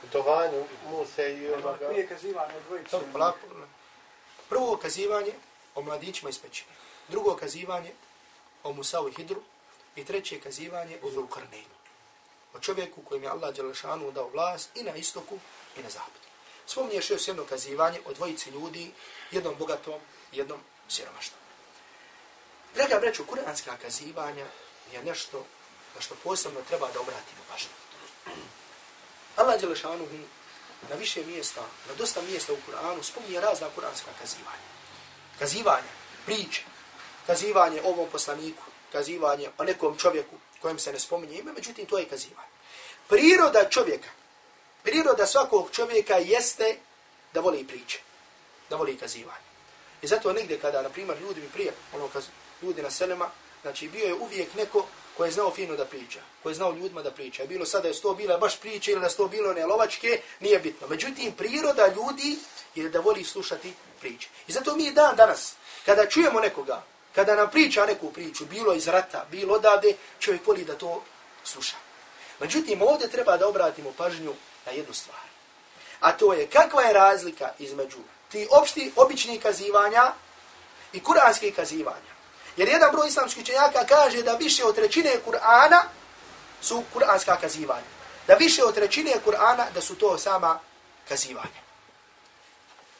Putovanju Muse i. Prije kazivanje dvojice. Prvo kazivanje o mladićima iz pećine. Drugo kazivanje o Musau i Hidru. I treće kazivanje o Zulkarnenu. O čovjeku kojem je Allah Đelešanu dao vlast i na istoku i na zapadu. Spomniješ još jedno kazivanje o dvojici ljudi, jednom bogatom, jednom siromašnom. Draga breću, kuranska kazivanja je nešto na što posebno treba da obratimo pažnju. Allah Đelešanu na više mjesta, na dosta mjesta u Kur'anu spominje razna kuranska kazivanja. Kazivanja, priče, kazivanje ovom poslaniku, kazivanje o nekom čovjeku kojem se ne spominje ime, međutim to je kazivanje. Priroda čovjeka, priroda svakog čovjeka jeste da voli priče, da voli kazivanje. I zato negdje kada, na primjer, ljudi mi prije, ono, kaz, ljudi na selima, znači bio je uvijek neko ko je znao fino da priča, ko je znao ljudima da priča. Je bilo sada je sto bila baš priče ili da sto bilo ne lovačke, nije bitno. Međutim, priroda ljudi je da voli slušati priče. I zato mi dan danas, kada čujemo nekoga kada nam priča neku priču, bilo iz rata, bilo odavde, čovjek voli da to sluša. Međutim, ovdje treba da obratimo pažnju na jednu stvar. A to je kakva je razlika između ti opšti, obični kazivanja i kuranskih kazivanja. Jer jedan broj islamskih čenjaka kaže da više od trećine Kur'ana su kuranska kazivanja. Da više od trećine Kur'ana da su to sama kazivanja.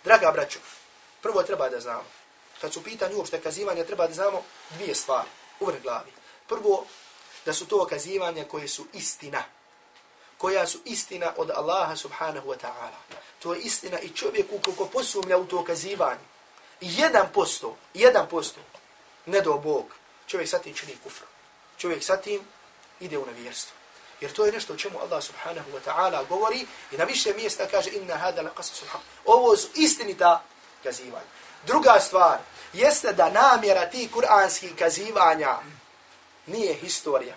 Draga braćo, prvo treba da znamo kad su pitanje uopšte kazivanja, treba da znamo dvije stvari u vrh glavi. Prvo, da su to kazivanja koje su istina. Koja su istina od Allaha subhanahu wa ta'ala. To je istina i čovjek ukoliko posumlja u to kazivanje. Jedan posto, jedan posto, ne do Bog, čovjek sa tim čini kufr. Čovjek sa tim ide u nevjerstvo. Jer to je nešto o čemu Allah subhanahu wa ta'ala govori i na više mjesta kaže inna hada la qasas Ovo su istinita kazivanja. Druga stvar jeste da namjera ti kuranskih kazivanja nije historija.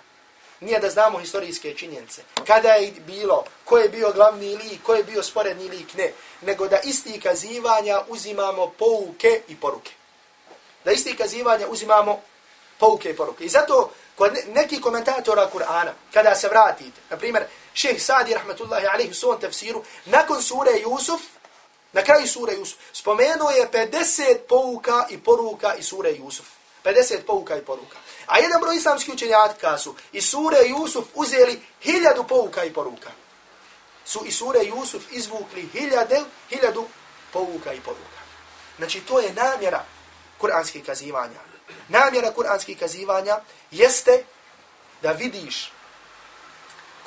Nije da znamo historijske činjenice. Kada je bilo, ko je bio glavni lik, ko je bio sporedni lik, ne. Nego da isti kazivanja uzimamo pouke i poruke. Da isti kazivanja uzimamo pouke i poruke. I zato kod neki komentatora Kur'ana, kada se vratite, na primjer, šeheh Sadi, rahmatullahi alaihi, u svom tefsiru, nakon sure Jusuf, Na kraju sure Jusuf. Spomenuo je 50 pouka i poruka iz sure Jusuf. 50 pouka i poruka. A jedan broj islamskih učenjaka su i sure Jusuf uzeli hiljadu pouka i poruka. Su i sure Jusuf izvukli hiljade, hiljadu pouka i poruka. Znači to je namjera kuranskih kazivanja. Namjera kuranskih kazivanja jeste da vidiš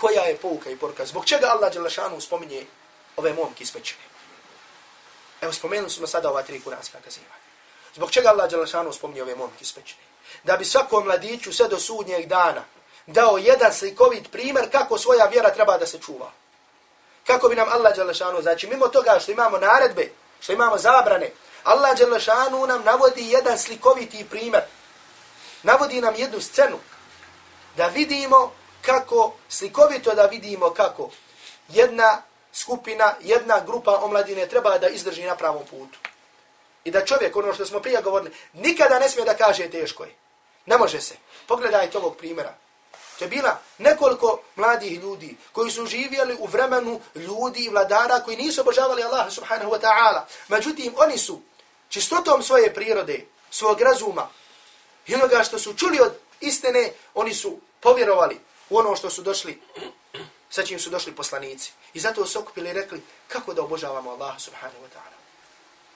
koja je pouka i poruka. Zbog čega Allah Đelešanu spominje ove momke ispećene? Evo spomenuli smo sada ova tri kuranska kazivanja. Zbog čega Allah Đelešanu spomni ove momke ispećene? Da bi svakom mladiću sve do sudnjeg dana dao jedan slikovit primjer kako svoja vjera treba da se čuva. Kako bi nam Allah Đelešanu, znači mimo toga što imamo naredbe, što imamo zabrane, Allah Đelešanu nam navodi jedan slikoviti primjer. Navodi nam jednu scenu da vidimo kako, slikovito da vidimo kako jedna skupina, jedna grupa omladine treba da izdrži na pravom putu. I da čovjek, ono što smo prije govorili, nikada ne smije da kaže teško je. Ne može se. Pogledajte ovog primjera. To je bila nekoliko mladih ljudi koji su živjeli u vremenu ljudi i vladara koji nisu obožavali Allaha subhanahu wa ta'ala. Međutim, oni su čistotom svoje prirode, svog razuma i onoga što su čuli od istine, oni su povjerovali u ono što su došli, sa čim su došli poslanici. I zato su okupili i rekli kako da obožavamo Allaha subhanahu wa ta'ala.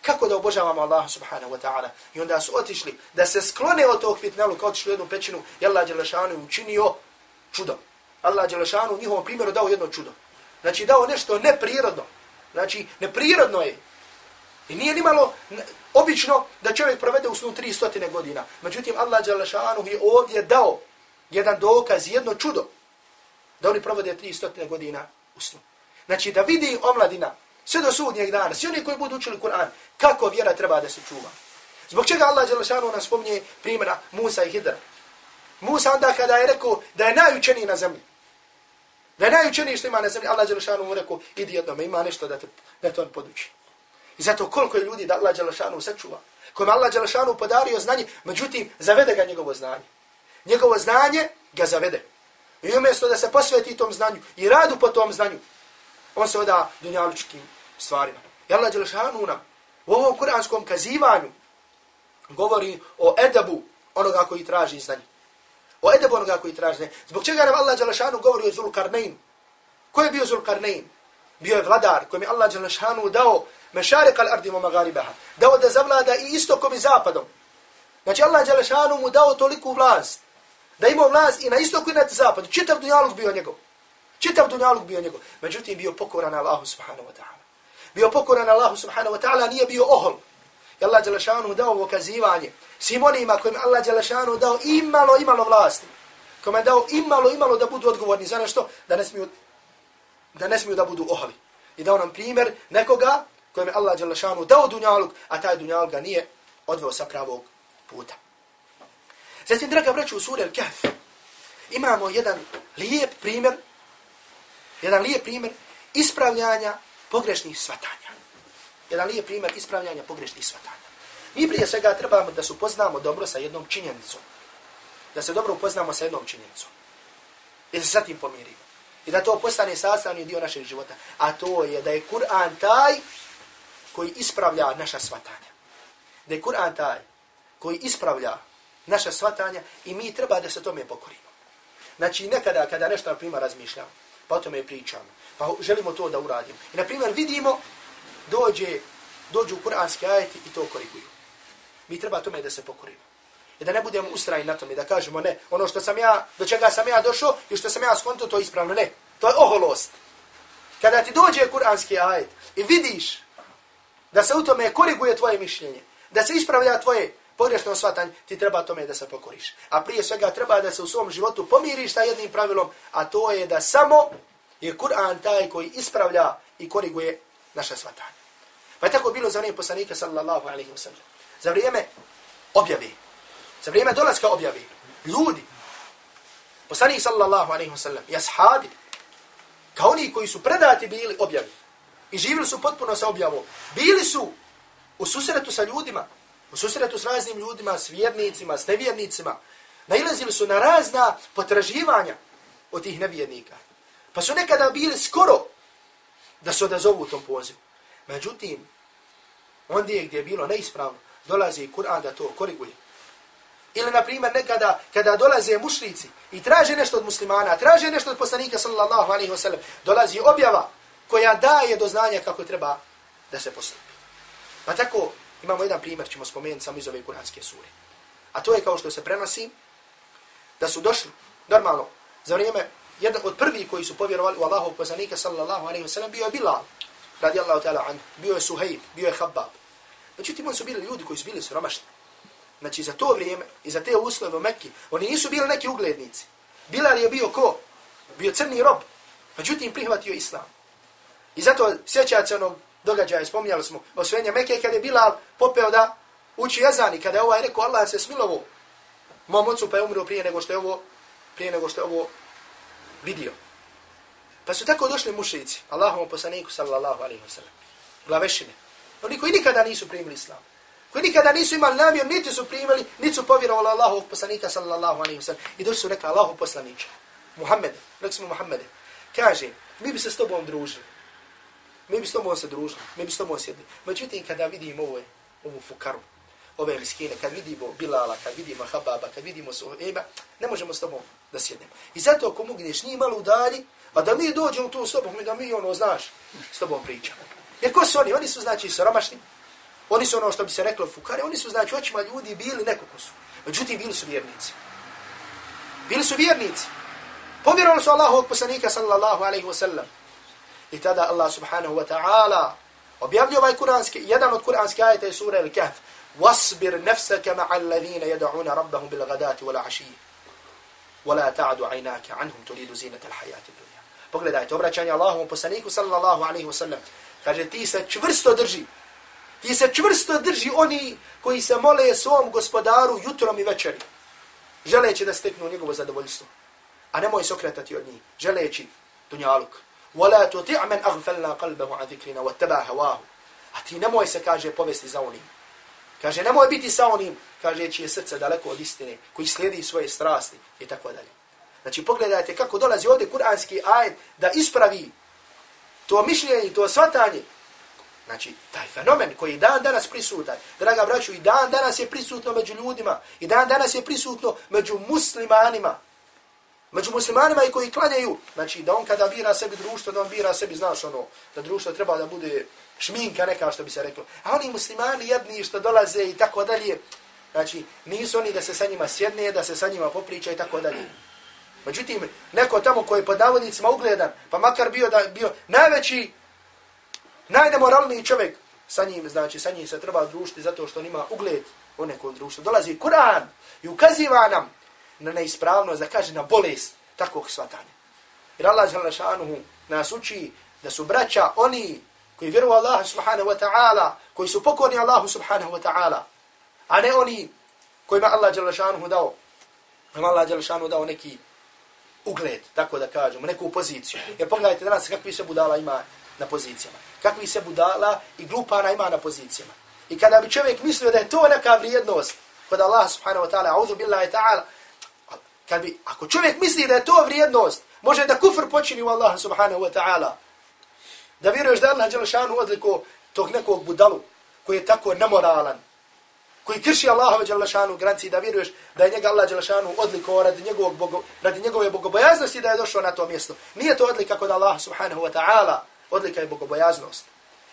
Kako da obožavamo Allaha subhanahu wa ta'ala. I onda su otišli da se sklone od tog fitnelu, kao otišli u jednu pećinu, i Allah Đelešanu učinio čudo. Allah Đelešanu u njihovom primjeru dao jedno čudo. Znači dao nešto neprirodno. Znači neprirodno je. I nije ni malo obično da čovjek provede u snu 300 godina. Međutim, Allah Đelešanu je ovdje dao jedan dokaz, jedno čudo, da oni provode 300 godina u snu. Znači da vidi omladina, sve do sudnjeg dana, svi oni koji budu učili Kur'an, kako vjera treba da se čuva. Zbog čega Allah Đelešanu nam spomnije primjera Musa i Hidra. Musa onda kada je rekao da je najučeniji na zemlji, da je najučeniji što ima na zemlji, Allah Đelešanu mu rekao, idi jednome, ima nešto da te, da te on poduči. I zato koliko je ljudi da Allah Đelešanu sačuva, kojima Allah Đelešanu podario znanje, međutim, zavede ga njegovo znanje njegovo znanje ga zavede. I umjesto da se posveti tom znanju i radu po tom znanju, on se oda dunjalučkim stvarima. I Allah Đelešanu nam u ovom kuranskom kazivanju govori o edabu onoga koji traži znanje. O edabu onoga koji traži znanje. Zbog čega nam Allah Đelešanu govori o Zulkarnein? Ko je bio Zulkarnein? Bio je vladar kojim je Allah Đelešanu dao mešarek al ardi wa magaribaha. Dao da zavlada i istokom i zapadom. Znači Allah Đelešanu mu dao toliku vlast da imao vlast i na istoku i na zapadu. Čitav dunjaluk bio njegov. Čitav dunjaluk bio njegov. Međutim, bio pokoran Allahu subhanahu wa ta'ala. Bio pokoran Allahu subhanahu wa ta'ala, nije bio ohol. I Allah Đelešanu dao ovo kazivanje svim onima kojim Allah Đelešanu dao imalo, imalo vlasti. Kojim je dao imalo, imalo da budu odgovorni za nešto, da ne smiju da, ne smiju da budu oholi. I dao nam primjer nekoga kojim je Allah Đelešanu dao dunjaluk, a taj dunjaluk ga nije odveo sa pravog puta. Zatim, draga braću, u suri Al-Kahf imamo jedan lijep primjer, jedan lijep primjer ispravljanja pogrešnih svatanja. Jedan lijep primjer ispravljanja pogrešnih svatanja. Mi prije svega trebamo da se upoznamo dobro sa jednom činjenicom. Da se dobro upoznamo sa jednom činjenicom. I da se zatim pomirimo. I da to postane sastavni dio našeg života. A to je da je Kur'an taj koji ispravlja naša svatanja. Da je Kur'an taj koji ispravlja naša svatanja i mi treba da se tome pokorimo. Znači nekada kada nešto na primjer razmišljamo, pa o tome pričamo, pa želimo to da uradimo. I na primjer vidimo, dođe, dođu kuranski ajeti i to koriguju. Mi treba tome da se pokorimo. I da ne budemo ustrajni na tome, da kažemo ne, ono što sam ja, do čega sam ja došao i što sam ja skonto, to je ispravno. Ne, to je oholost. Kada ti dođe kuranski ajet i vidiš da se u tome koriguje tvoje mišljenje, da se ispravlja tvoje pogrešno shvatanje, ti treba tome da se pokoriš. A prije svega treba da se u svom životu pomiriš sa jednim pravilom, a to je da samo je Kur'an taj koji ispravlja i koriguje naše svatanje. Pa je tako bilo za vrijeme poslanika sallallahu alaihi wa sallam. Za vrijeme objave, za vrijeme dolaska objave, ljudi, poslanik sallallahu alaihi wa sallam, i ashabi, kao oni koji su predati bili objavi. I živili su potpuno sa objavom, bili su u susretu sa ljudima, u susretu s raznim ljudima, s vjernicima, s nevjernicima, nailazili su na razna potraživanja od tih nevjernika. Pa su nekada bili skoro da se odazovu tom pozivu. Međutim, ondje gdje je bilo neispravno, dolazi Kur'an da to koriguje. Ili, na primjer, nekada kada dolaze mušlici i traže nešto od muslimana, traže nešto od poslanika, sallallahu alaihi wasallam, dolazi objava koja daje do znanja kako treba da se postupi. Pa tako, Imamo jedan primjer, ćemo spomenuti samo iz ove kuranske sure. A to je kao što se prenosi, da su došli, normalno, za vrijeme jedan od prvih koji su povjerovali u Allahov poslanika sallallahu alejhi ve sellem bio je Bilal radijallahu ta'ala anhu, bio je Suhejb, bio je Habab. Međutim, oni su bili ljudi koji su bili siromašni. Znači, za to vrijeme i za te uslove u Mekki, oni nisu bili neki uglednici. Bilal je bio ko? Bio crni rob. Međutim, prihvatio islam. I zato sjećate se onog događaja, spominjali smo, osvojenja Mekke, kada je Bilal popeo da uči jezani, kada je ovaj rekao, Allah se smilovo mom ocu pa je umrio prije nego što je ovo, prije nego što je ovo vidio. Pa su tako došli mušici, Allahom poslaniku sallallahu alaihi wa sallam, glavešine. Oni koji nikada nisu primili islam. Koji nikada nisu imali namjer, niti su primili, niti su povjerovali Allahov poslanika sallallahu alaihi wa sallam. I došli su rekli Allahov poslaniče, Muhammed, rekli smo Muhammede, kaže, mi bi se s tobom družili. Mi bi s tobom se družili, mi bi s tobom sjedli. Međutim, kada vidimo ovo, ovu fukaru, ove miskine, kad vidimo Bilala, kad vidimo Hababa, kad vidimo Suheba, ne možemo s tobom da sjednemo. I zato ako mogneš njih malo udalji, a da mi dođemo tu s tobom da mi ono, znaš, s tobom pričamo. Jer ko su oni? Oni su, znači, soromašni. Oni su ono što bi se reklo fukare. Oni su, znači, očima ljudi bili neko ko su. Međutim, bili su vjernici. Bili su vjernici. Povjerovali su Allahog poslanika, sallallahu alaihi wa sallam. I tada Allah subhanahu wa ta'ala objavljio ovaj kuranski, jedan od kuranskih ajeta je sura Al-Kahf. وَاسْبِرْ نَفْسَكَ مَعَ الَّذِينَ يَدَعُونَ رَبَّهُمْ بِالْغَدَاتِ وَلَعَشِيِّ ولا تعد عيناك عنهم تريد زينة الحياة الدنيا Pogledajte, obraćanje Allahovom poslaniku sallallahu alaihi wa sallam. Kaže, ti se čvrsto drži. Ti se čvrsto drži oni koji se mole svom gospodaru jutrom i večeri. Želeći da steknu njegovo zadovoljstvo. A nemoj se okretati od njih. Želeći dunjaluk. وَلَا تُطِعْ مَنْ أَغْفَلْنَا قَلْبَهُ عَنْ ذِكْرِنَا وَاتَّبَا هَوَاهُ A ti nemoj se, kaže, povesti za onim. Kaže, nemoj biti sa onim, kaže, čije srce daleko od istine, koji slijedi svoje strasti i tako dalje. Znači, pogledajte kako dolazi ovdje kuranski ajed da ispravi to mišljenje i to svatanje. Znači, taj fenomen koji dan danas prisutan, draga braću, i dan danas je prisutno među ljudima, i dan danas je prisutno među muslimanima, među muslimanima i koji klanjaju, znači, da on kada bira sebi društvo, da on bira sebi, znaš ono, da društvo treba da bude šminka neka što bi se reklo. A oni muslimani jedni što dolaze i tako dalje, znači nisu oni da se sa njima sjedne, da se sa njima popriča i tako dalje. Međutim, neko tamo koji je pod navodnicima ugledan, pa makar bio da bio najveći, najnemoralniji čovjek, sa njim, znači sa njim se treba družiti zato što on ima ugled u nekom društvu. Dolazi Kur'an i ukaziva nam na neispravnost, da kaže na bolest takvog svatanja. Jer Allah nas uči da su braća oni koji vjeruju Allah subhanahu wa ta'ala, koji su pokorni Allahu subhanahu wa ta'ala, a ne oni kojima Allah jalla šanuhu dao, kojima Allah jalla šanuhu dao neki ugled, tako da kažemo, neku poziciju. Jer pogledajte danas kakvi se budala ima na pozicijama. Kakvi se budala i glupana ima na pozicijama. I kada bi čovjek mislio da je to neka vrijednost kod Allah subhanahu wa ta'ala, auzu billahi ta'ala, kad bi, ako čovjek misli da je to vrijednost, može da kufr počini u Allah subhanahu wa ta'ala, Da vjeruješ da Allah Đelešanu odliko tog nekog budalu koji je tako nemoralan, koji krši Allahove Đelešanu granci, da vjeruješ da je njega Allah Đelešanu odliko radi, njegovog bogo, radi njegove bogobojaznosti da je došao na to mjesto. Nije to odlika kod Allah subhanahu wa ta'ala, odlika je bogobojaznost.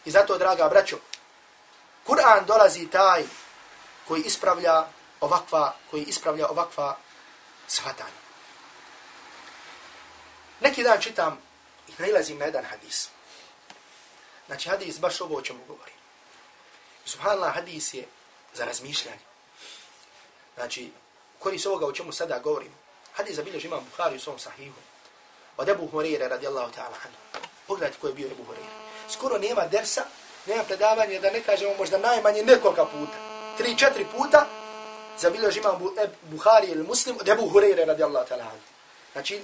I zato, draga braćo, Kur'an dolazi taj koji ispravlja ovakva, koji ispravlja ovakva shvatanja. Neki dan čitam i nailazim na jedan hadis. Znači hadis baš ovo o čemu govori. Subhanallah, hadis je za razmišljanje. Znači, koji se ovoga o čemu sada govorim. Hadis zabilježi imam Bukhari u svom sahihu. Od Ebu Hureyre radijallahu ta'ala anhu. Pogledajte ko je bio Ebu Hureyre. Skoro nema dersa, nema predavanja da ne kažemo možda najmanje nekoliko puta. Tri, četiri puta zabilježi imam Bukhari ili Muslim od Ebu Hureyre radijallahu ta'ala anhu. Znači,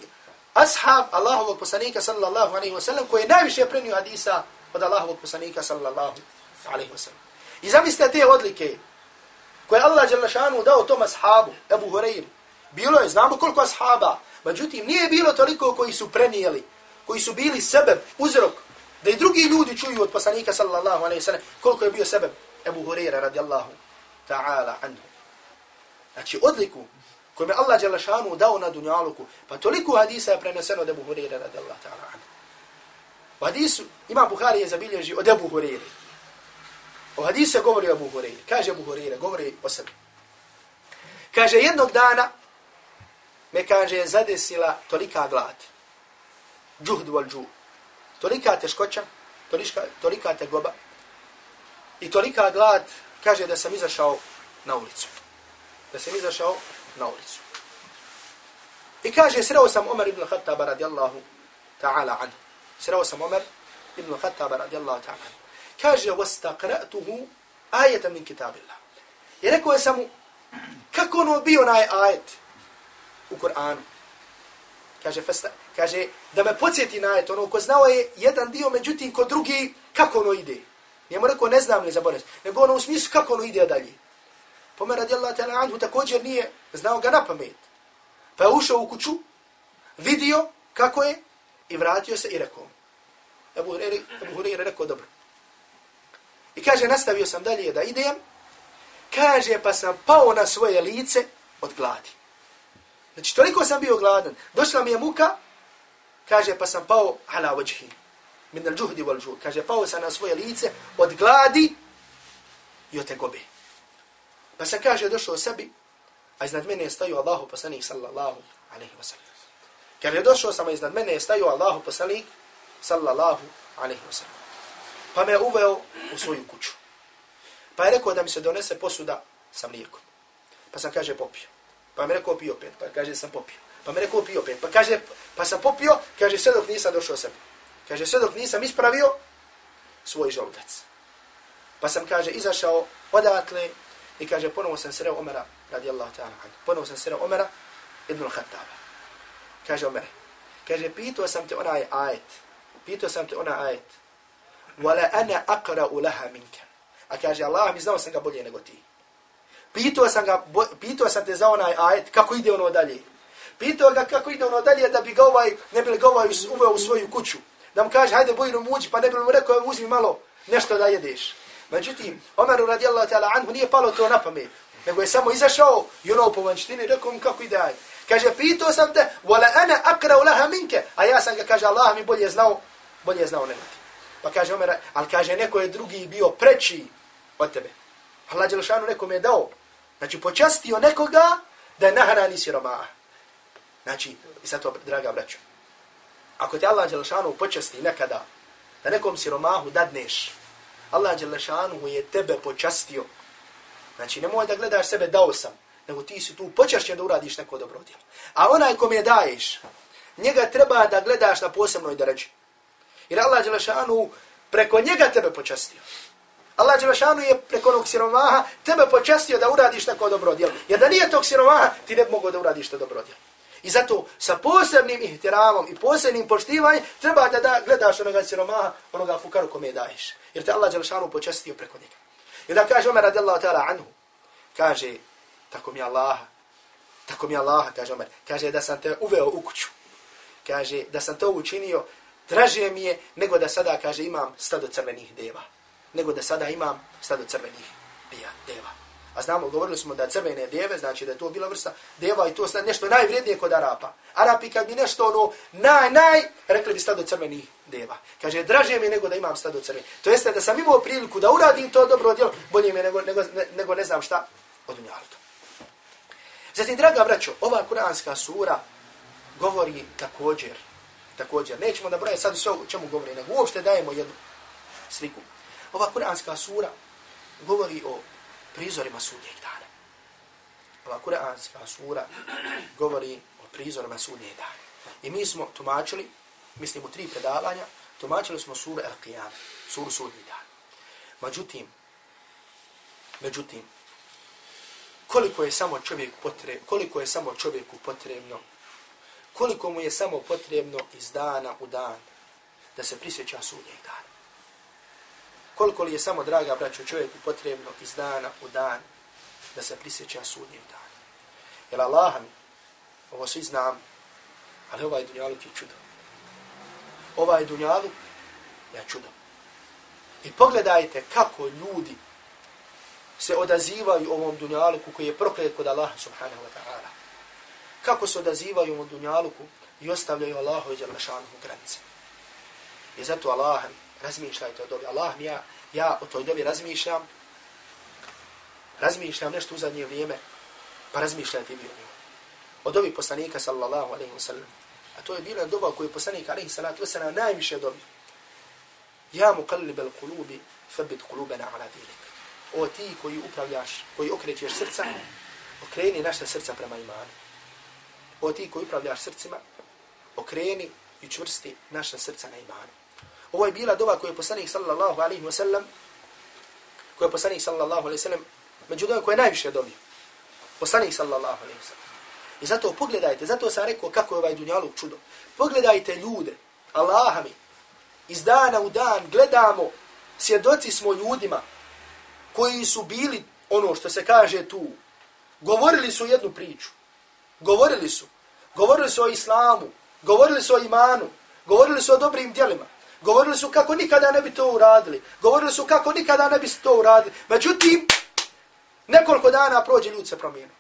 ashab Allahovog poslanika sallallahu alaihi wa sallam koji je najviše prenio hadisa od Allahovog poslanika sallallahu alaihi wasallam. I zamislite te odlike koje Allah Đelešanu dao tom ashabu, Ebu Hureyri. Bilo je, znamo koliko ashaba, međutim nije bilo toliko koji su prenijeli, koji su bili sebe, uzrok, da i drugi ljudi čuju od poslanika sallallahu alaihi wasallam koliko je bio sebe Ebu Hureyra radijallahu ta'ala anhu. Znači odliku kojom je Allah Đelešanu dao na dunjaluku, pa toliko hadisa je preneseno od Ebu Hureyra radijallahu ta'ala anhu. U hadisu ima Buhari je zabilježi od Ebu Hureyre. U hadisu je govori o Ebu Hureyre. Kaže Ebu Hureyre, govori o sebi. Kaže jednog dana me kaže zadesila tolika glad. džuhd wal džu. Tolika teškoća, tolika, tolika tegoba i tolika glad, kaže da sam izašao na ulicu. Da sam izašao na ulicu. I kaže, sreo sam Omer ibn Khattaba radijallahu ta'ala anhu. Sreo sam Omer ibn Khattaba radijallahu ta'ala anhu. Kaže, وَسْتَقْرَأْتُهُ آيَةً min kitabillah. I rekao sam mu, kako ono bio na ajet u Kur'anu? Kaže, festa, kaže, da me podsjeti na ajet, ono ko znao je jedan dio, međutim, ko drugi, kako ono ide? Nije mu rekao, ne znam li zaboraviti, nego ono u smislu kako ono ide dalje. Pomer radijallahu ta'ala anhu također nije znao ga na pamet. Pa je ušao u kuću, vidio kako je i vratio se i rekao. Ebu Hureyre rekao, dobro. I kaže, nastavio sam dalje da idem, kaže, pa sam pao na svoje lice od gladi. Znači, toliko sam bio gladan. Došla mi je muka, kaže, pa sam pao ala vajhi. Min al džuhdi wal džuh. Kaže, pao sam na svoje lice od gladi i od tegobe. Pa sam kaže, došao sebi, a iznad mene je stajio Allahu poslanih sallallahu alaihi wa sallam. Kad je došao sam, iznad mene je stajio Allahu poslanik sallallahu alaihi wa sallam. Pa me uveo u svoju kuću. Pa je rekao da mi se donese posuda sa mlijekom. Pa sam kaže popio. Pa mi rekao pio pet. Pa kaže sam popio. Pa mi rekao pio pet. Pa kaže, pa sam popio, kaže sve dok nisam došao sebi. Kaže sve dok nisam ispravio svoj želudac. Pa sam kaže izašao odatle i kaže ponovo sam sreo Omera radijallahu ta'ala. Ponovo sam sreo Omera ibn al-Khattaba. Kaže Omer. Kaže pitao sam te onaj ajet. Pitao sam te onaj ajet. Wala ana aqra'u laha minka. A kaže Allah mi znao sam ga bolje nego ti. Pitao sam, ga, pitao sam te za onaj ajet kako ide ono dalje. Pitao ga kako ide ono dalje da bi ga ovaj, ne bi ga ovaj uveo u svoju kuću. Da mu kaže hajde bojno muđi pa ne bi mu rekao uzmi malo nešto da jedeš. Međutim, Omeru radijallahu ta'ala anhu nije palo to na pamet. Nego je samo izašao i ono po vanštini rekao mu kako ide ajet. Kaže, pitao sam te, wala ana akrau laha minke. A ja sam ga, kaže, Allah mi bolje znao, bolje znao nego ti. Pa kaže Omer, ali kaže, neko je drugi bio preči od tebe. Allah Đelšanu nekom je dao. Znači, počastio nekoga da je nahrani siromaha. Znači, i sad to, draga braću, ako te Allah Đelšanu počasti nekada da nekom siromahu dadneš, Allah Đelešanu je tebe počastio. Znači, nemoj da gledaš sebe dao sam, nego ti si tu počašćen da uradiš neko dobro djelo. A onaj kome daješ, njega treba da gledaš na posebnoj dređi. Jer Allah Đelešanu preko njega tebe počastio. Allah Đelešanu je preko onog siromaha tebe počastio da uradiš neko dobro djelo. Jer da nije tog siromaha, ti ne bi mogo da uradiš to dobro djelo. I zato sa posebnim ihtiramom i posebnim poštivanjem treba da, da gledaš onoga siromaha, onoga fukaru kome daješ. Jer te Allah Đelešanu počastio preko njega. I da kaže Omer radijallahu ta'ala anhu, kaže, tako mi Allah, tako mi Allah, kaže Omer, kaže da sam te uveo u kuću. Kaže da sam to učinio, draže mi je nego da sada, kaže, imam stado crvenih deva nego da sada imam stado crvenih bija, deva. A znamo, govorili smo da crvene deve, znači da je to bila vrsta deva i to je nešto najvrijednije kod Arapa. Arapi kad bi nešto ono naj, naj, rekli bi stado crvenih deva. Kaže, draže mi nego da imam stado crvenih. To jeste da sam imao priliku da uradim to dobro djelo, bolje mi nego, nego, nego ne znam šta od unjalka. Zatim, draga braćo, ova kuranska sura govori također, također, nećemo da broje sad sve o čemu govori, nego uopšte dajemo jednu sliku. Ova kuranska sura govori o prizorima sudnjeg dana. Ova kuranska sura govori o prizorima sudnjeg dana. I mi smo tumačili, mislim u tri predavanja, tumačili smo suru Al-Qiyam, suru sudnjeg dana. Međutim, međutim, koliko je samo čovjek potrebno, koliko je samo čovjeku potrebno, koliko mu je samo potrebno iz dana u dan da se prisjeća sudnjeg dana koliko li je samo, draga braćo, čovjeku potrebno iz dana u dan da se prisjeća sudnjeg dana. Jer Allah mi, ovo svi znam, ali ovaj dunjaluk je čudo. Ovaj dunjaluk je čudo. I pogledajte kako ljudi se odazivaju ovom dunjaluku koji je proklet kod Allaha subhanahu wa ta'ala. Kako se odazivaju ovom dunjaluku i ostavljaju Allahu i Đalešanu granice. I zato Allah razmišljajte o dobi. Allah mi ja, ja o toj dobi razmišljam, razmišljam nešto u zadnje vrijeme, pa razmišljajte vi o njoj. O dobi poslanika sallallahu alaihi wa sallam. A to je bila doba koju je poslanik alaihi salatu wa najviše dobio. Ja mu kallib al kulubi, fabit kulubena ala dilik. O ti koji upravljaš, koji okrećeš srca, okreni naša srca prema imanu. O ti koji upravljaš srcima, okreni i čvrsti naša srca na imanu. Ovo je bila doba koju je poslanik sallallahu alaihi wa sallam, koju je poslanik sallallahu alaihi wa sallam, među dova koje je najviše dobio. Poslanik sallallahu alaihi wa sallam. I zato pogledajte, zato sam rekao kako je ovaj dunjaluk čudo. Pogledajte ljude, Allaha mi, iz dana u dan gledamo, svjedoci smo ljudima koji su bili ono što se kaže tu, govorili su jednu priču, govorili su, govorili su o islamu, govorili su o imanu, govorili su o dobrim djelima, govorili su kako nikada ne bi to uradili, govorili su kako nikada ne bi to uradili, međutim, nekoliko dana prođe ljud se promijenu.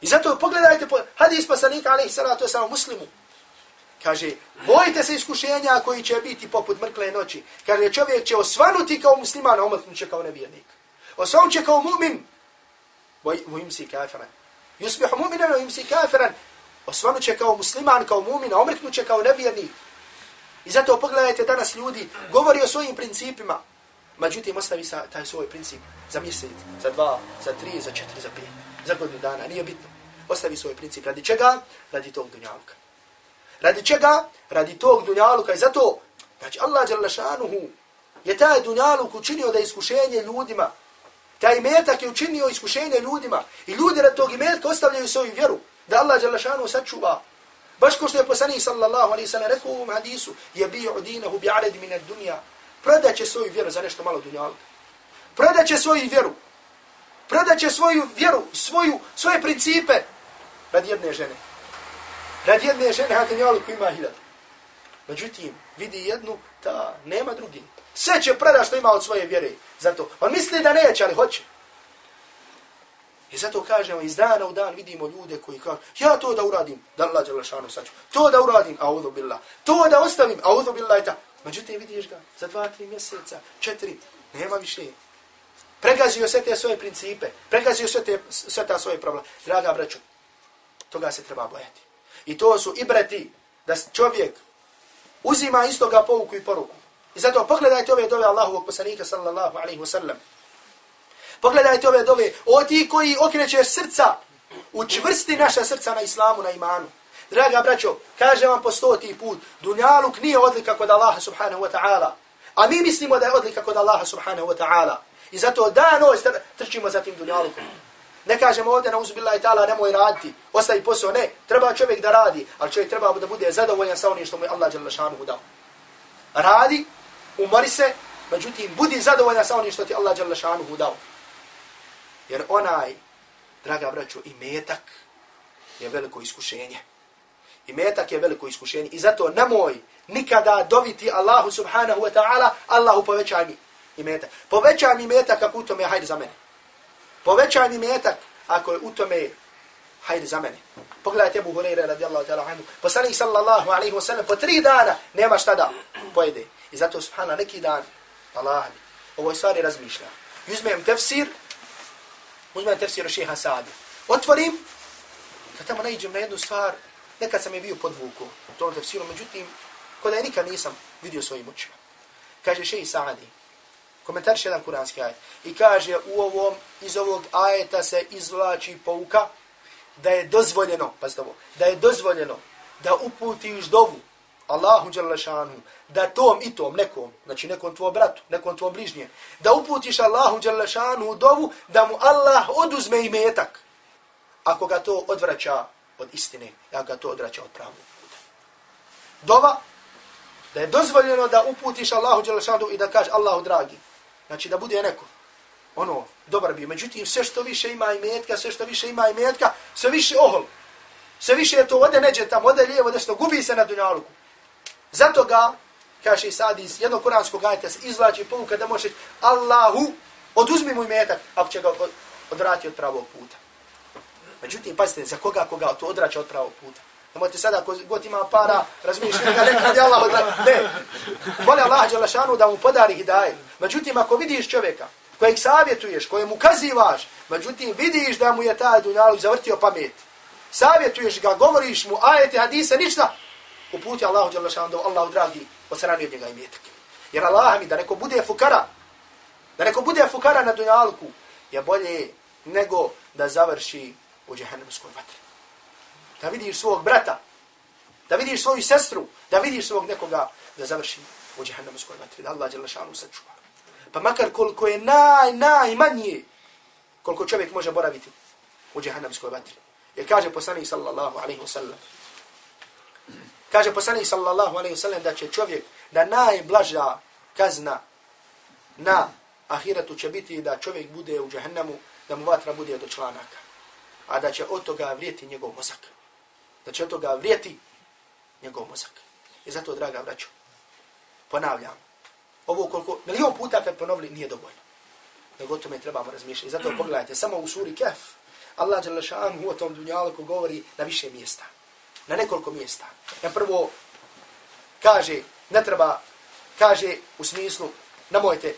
I zato pogledajte hadis poslanika alaihi salatu wasalam muslimu. Kaže, bojite se iskušenja koji će biti poput mrkle noći. Kaže, čovjek će osvanuti kao musliman, a omrknut će kao nevjernik. Osvanut će kao mu'min, vojim si kafiran. Yusbih mu'minan, vojim si kafiran. Osvanut će kao musliman, kao mu'min, a omrknut će kao nevjernik. I zato pogledajte danas ljudi, govori o svojim principima. Međutim, ostavi sa taj svoj princip za mjesec, za dva, za tri, za četiri, za pet za godinu dana, nije bitno. Ostavi svoj princip. Radi čega? Radi tog dunjavka. Radi čega? Radi tog dunjaluka. I zato, znači Allah jalla je taj dunjaluk učinio da iskušenje ljudima. Taj imetak je učinio iskušenje ljudima. I ljudi rad tog imetka ostavljaju svoju vjeru. Da Allah jalla sačuva. Baš ko što je poslanik sallallahu alaihi sallam rekao u ovom hadisu, je bio dinahu bi aredi minad dunja. Prodaće svoju vjeru za nešto malo dunjaluka. Prodaće svoju vjeru prodaće svoju vjeru, svoju, svoje principe radi jedne žene. Radi jedne žene, na dunjalu koji ima hiljadu. Međutim, vidi jednu, ta nema drugi. Sve će preda što ima od svoje vjere. Zato, on pa misli da neće, ali hoće. I zato kažemo, iz dana u dan vidimo ljude koji kažu, ja to da uradim, da Allah lašanu saču. To da uradim, a uzu billah. To da ostavim, a uzu billah i ta. Međutim, vidiš ga, za dva, tri mjeseca, četiri, nema više pregazio sve te svoje principe, pregazio sve, te, sve ta svoje probleme. Draga braću, toga se treba bojati. I to su ibreti da čovjek uzima istoga pouku i poruku. I zato pogledajte ove dove Allahovog poslanika sallallahu alaihi wasallam. Pogledajte ove dove, o ti koji okrećeš srca, učvrsti naša srca na islamu, na imanu. Draga braćo, kažem vam po stoti put, dunjaluk nije odlika kod Allaha subhanahu wa ta'ala. A mi mislimo da je odlika kod Allaha subhanahu wa ta'ala. I zato da noć trčimo za tim dunjalukom. Ne kažemo ovdje na uzbila i ta'ala nemoj raditi, ostavi posao, ne, treba čovjek da radi, ali čovjek treba da bude zadovoljan sa onim što mu je Allah Đalešanu dao. Radi, umori se, međutim, budi zadovoljan sa onim što ti Allah Đalešanu dao. Jer onaj, draga braćo, i metak je veliko iskušenje. I metak je veliko iskušenje. I zato nemoj nikada doviti Allahu subhanahu wa ta'ala, Allahu povećaj mi i metak. Povećaj mi metak ako u tome, hajde za mene. Povećaj mi metak ako je u tome, hajde za mene. Pogledajte Abu Hureyre radijallahu ta'ala anhu. Poslanik sallallahu alaihi wa sallam po tri dana nema šta da pojede. I zato subhana neki dan, Allah mi, ovoj stvari razmišlja. Uzmem tefsir, uzmem tefsir šeha Sadi. Otvorim, kad tamo najđem na jednu stvar, nekad sam je bio pod vuku u tom tefsiru, međutim, kod je nikad nisam vidio svojim očima. Kaže šeha Sa'adi, komentariš jedan kuranski ajet. I kaže u ovom, iz ovog ajeta se izvlači pouka da je dozvoljeno, pazite ovo, da je dozvoljeno da uputiš dovu Allahu Đalešanu, da tom i tom nekom, znači nekom tvojom bratu, nekom tvojom bližnje, da uputiš Allahu Đalešanu dovu da mu Allah oduzme i metak, ako ga to odvraća od istine, ako ga to odvraća od pravog puta. Dova, da je dozvoljeno da uputiš Allahu Đalešanu i da kaže Allahu dragi, Znači da bude neko, ono, dobar bio. Međutim, sve što više ima i metka, sve što više ima i metka, sve više ohol. Sve više je to ode neđe tamo, ode lijevo, desno, gubi se na dunjaluku. Zato ga, kaže sad iz jednog kuranskog ajta se izvlači povuka da možeš Allahu, oduzmi mu metak, ako će ga odvrati od pravog puta. Međutim, pazite, za koga koga to odraća od pravog puta. Nemojte sada, ko god ima para, razmišljati ga neka je Allah da... Ne. Moli Allah Đalašanu da mu podari hidaje. Međutim, ako vidiš čovjeka kojeg savjetuješ, kojem ukazivaš, međutim, vidiš da mu je taj dunjaluk zavrtio pamet, savjetuješ ga, govoriš mu ajete, hadise, ništa, uputi Allahu dželle šanu da Allahu dragi osrani od njega imetak. Jer Allah mi da neko bude fukara, da neko bude fukara na dunjalku, je bolje nego da završi u džehennemskoj vatri. Da vidiš svog brata, da vidiš svoju sestru, da vidiš svog nekoga da završi u džahannamskoj vatri, da Allah dželle šanu sačuva. Pa makar koliko je naj, najmanje, koliko čovjek može boraviti u džahannamskoj vatri. Jer kaže poslanik sallallahu alaihi wa sallam, kaže poslanik sallallahu alaihi wa sallam da će čovjek, da najblaža kazna na ahiretu će biti da čovjek bude u džahannamu, da mu vatra bude do članaka. A da će od toga vrijeti njegov mozak. Da će toga vrijeti njegov mozak. I zato, draga braćo, ponavljam, ovo koliko, milion puta kad ponovili, nije dovoljno. Nego o tome trebamo razmišljati. I zato pogledajte, samo u suri Kef, Allah dželle šanu u tom dunjalku govori na više mjesta. Na nekoliko mjesta. Na prvo kaže, ne treba, kaže u smislu, namojte,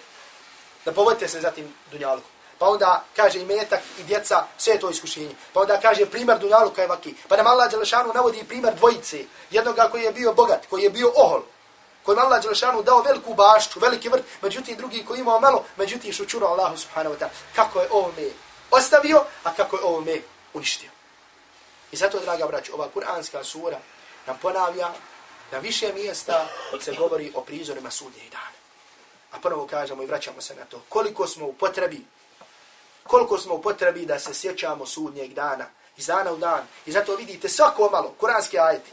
da povodite se za tim dunjalku. Pa onda kaže i metak i djeca, sve je to iskušenje. Pa onda kaže primjer dunjaluka je vaki. Pa nam Allah Đelešanu navodi primjer dvojice. Jednoga koji je bio bogat, koji je bio ohol. Koji je Allah Đelešanu dao veliku bašću, veliki vrt. Međutim drugi koji imao malo, međutim šučuro Allahu subhanahu wa ta'ala. Kako je ovo me ostavio, a kako je ovo me uništio. I zato, draga braći, ova kuranska sura nam ponavlja na više mjesta se govori o prizorima sudnje i dana. A prvo kažemo i vraćamo se na to. Koliko smo u potrebi, koliko smo u potrebi da se sjećamo sudnjeg dana, iz dana u dan. I zato vidite svako malo, kuranski ajeti.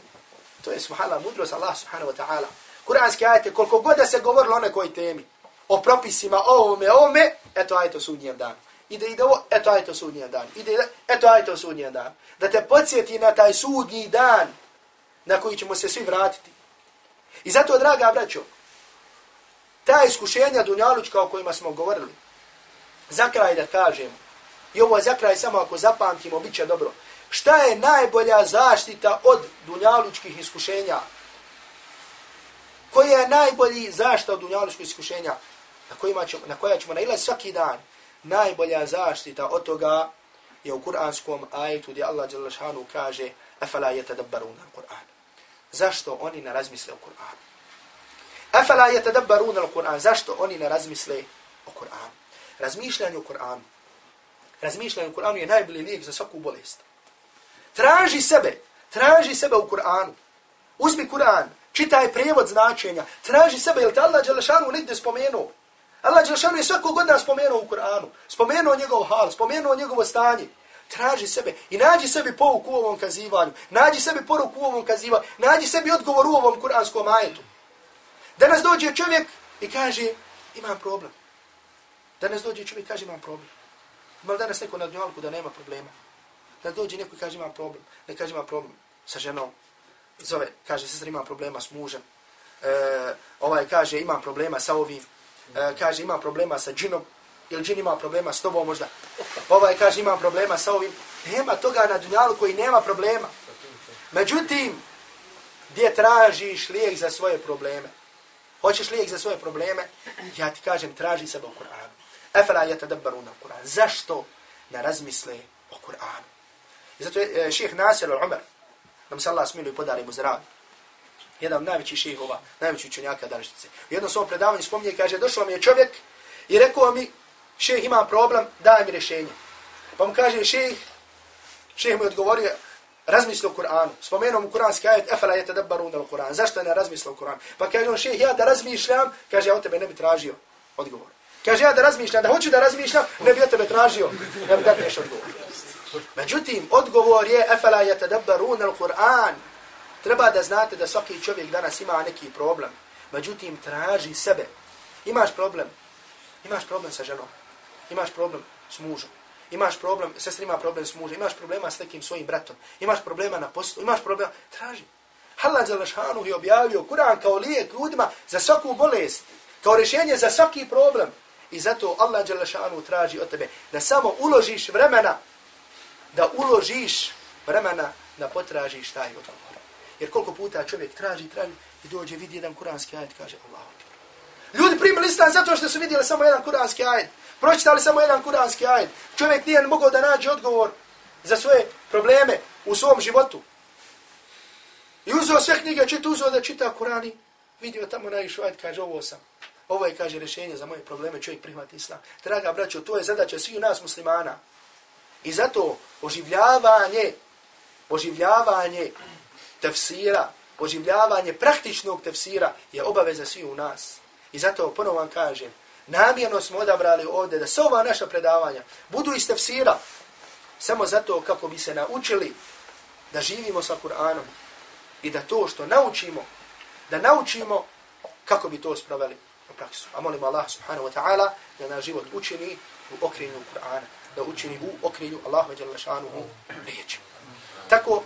To je subhanallah, mudrost Allah subhanahu wa ta'ala. Kuranski ajeti, koliko god da se govorilo o nekoj temi, o propisima, o ovome, o ovome, eto o sudnjem danu. Ide, ide ovo, eto ajto sudnjem danu. Ide, ide, eto o sudnjem danu. Da te podsjeti na taj sudnji dan na koji ćemo se svi vratiti. I zato, draga braćo, ta iskušenja dunjalučka o kojima smo govorili, za kraj da kažem, i ovo za kraj samo ako zapamtimo, bit će dobro, šta je najbolja zaštita od dunjalučkih iskušenja? Koja je najbolji zaštita od dunjalučkih iskušenja na, kojima ćemo, na koja ćemo nailaziti svaki dan? Najbolja zaštita od toga je u kuranskom ajetu gdje Allah kaže afala yatadabbaruna al-Qur'an. Zašto oni ne razmisle o Kur'anu? Afala yatadabbaruna al-Qur'an. Zašto oni ne razmisle o Kur'anu? Razmišljanje o Kur'anu. Razmišljanje o Kur'anu je najbolji lijek za svaku bolest. Traži sebe, traži sebe u Kur'anu. Uzmi Kur'an, čitaj prijevod značenja, traži sebe, jel te Allah Đelešanu negdje spomenuo? Allah Đelešanu je svakog godina spomenuo u Kur'anu, spomenuo njegov hal, spomenuo njegovo stanje. Traži sebe i nađi sebi pouku u ovom kazivanju, nađi sebi poruku u ovom kazivanju, nađi sebi odgovor u ovom kuranskom ajetu. Danas dođe čovjek i kaže, imam problem. Danas dođe čovjek kaže, imam problem. Ima danas neko na dnjalku da nema problema? Da dođe neko i kaže, imam problem. Ne kaže, imam problem sa ženom. Zove, kaže, sestra, imam problema s mužem. E, ovaj kaže, imam problema sa ovim. E, kaže, imam problema sa džinom. Ili džin ima problema s tobom možda. Ovaj kaže, imam problema sa ovim. Nema toga na dunjalu koji nema problema. Međutim, gdje tražiš lijek za svoje probleme? Hoćeš lijek za svoje probleme? Ja ti kažem, traži sebe u Kur'anu. Efela je tadabbaruna u Kur'an. Zašto ne razmisle o Kur'anu? I zato je e, ših Nasir al-Umar, nam se Allah smilu i podari mu zdravlje. Jedan od najvećih šihova, najvećih učenjaka današnjice. U jednom svom predavanju spominje i kaže, došao mi je čovjek i rekao mi, ših ima problem, daj mi rješenje. Pa mu kaže, ših, ših mu je odgovorio, razmisli o Kur'anu. Spomenuo mu Kur'anski ajet, efela je tadabbarun al Kur'an. Zašto ne razmisli o Kur'anu? Pa kaže on, šeh, ja da razmišljam, kaže, ja od tebe ne bi tražio odgovor. Kaže, ja da razmišljam, da hoću da razmišljam, ne bi od tebe tražio, ne bi da neš odgovor. Međutim, odgovor je, efela je tadabbarun al Kur'an. Treba da znate da svaki čovjek danas ima neki problem. Međutim, traži sebe. Imaš problem. Imaš problem sa ženom. Imaš problem s mužom imaš problem, sestra ima problem s mužem, imaš problema s nekim svojim bratom, imaš problema na poslu, imaš problema, traži. Allah Đalešanu je objavio Kur'an kao lijek ljudima za svaku bolest, kao rješenje za svaki problem. I zato Allah Đelešanu traži od tebe da samo uložiš vremena, da uložiš vremena da potražiš taj odgovor. Jer koliko puta čovjek traži, traži i dođe vidi jedan kuranski ajet, kaže Allah. Ljudi primili islam zato što su vidjeli samo jedan kuranski ajet. Pročitali samo jedan kuranski ajet. Čovjek nije mogao da nađe odgovor za svoje probleme. u svom životu. I uzeo sve knjige, čita, uzeo da čita Kurani, vidio tamo na išo, kaže, ovo sam. Ovo je, kaže, rješenje za moje probleme, čovjek prihvati islam. Draga braćo, to je zadaća svih nas muslimana. I zato oživljavanje, oživljavanje tefsira, oživljavanje praktičnog tefsira je obaveza svi u nas. I zato ponovo vam kažem, namjerno smo odabrali ovdje da se ova naša predavanja budu iz tefsira, samo zato kako bi se naučili da živimo sa Kur'anom i da to što naučimo, da naučimo kako bi to spravili praksu. A molim Allah subhanahu wa ta'ala da na život učini u okrenju Kur'ana, da učini u okrenju Allahu jalla šanuhu riječi. Tako,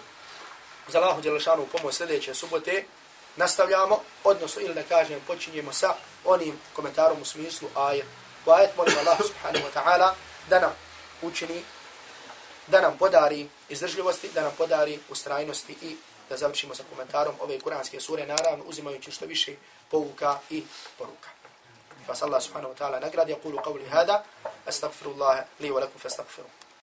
za Allahu dželle šanuhu pomoć sljedeće subote, nastavljamo, odnosno ili da kažem, počinjemo sa onim komentarom u smislu ajet. U ajet molim Allah subhanahu wa ta'ala da nam učini, da nam podari izdržljivosti, da nam podari ustrajnosti i da završimo sa komentarom ove kuranske sure, naravno uzimajući što više pouka i poruka. فصلى الله سبحانه وتعالى نقرأ يقول قولي هذا أستغفر الله لي ولكم فاستغفروا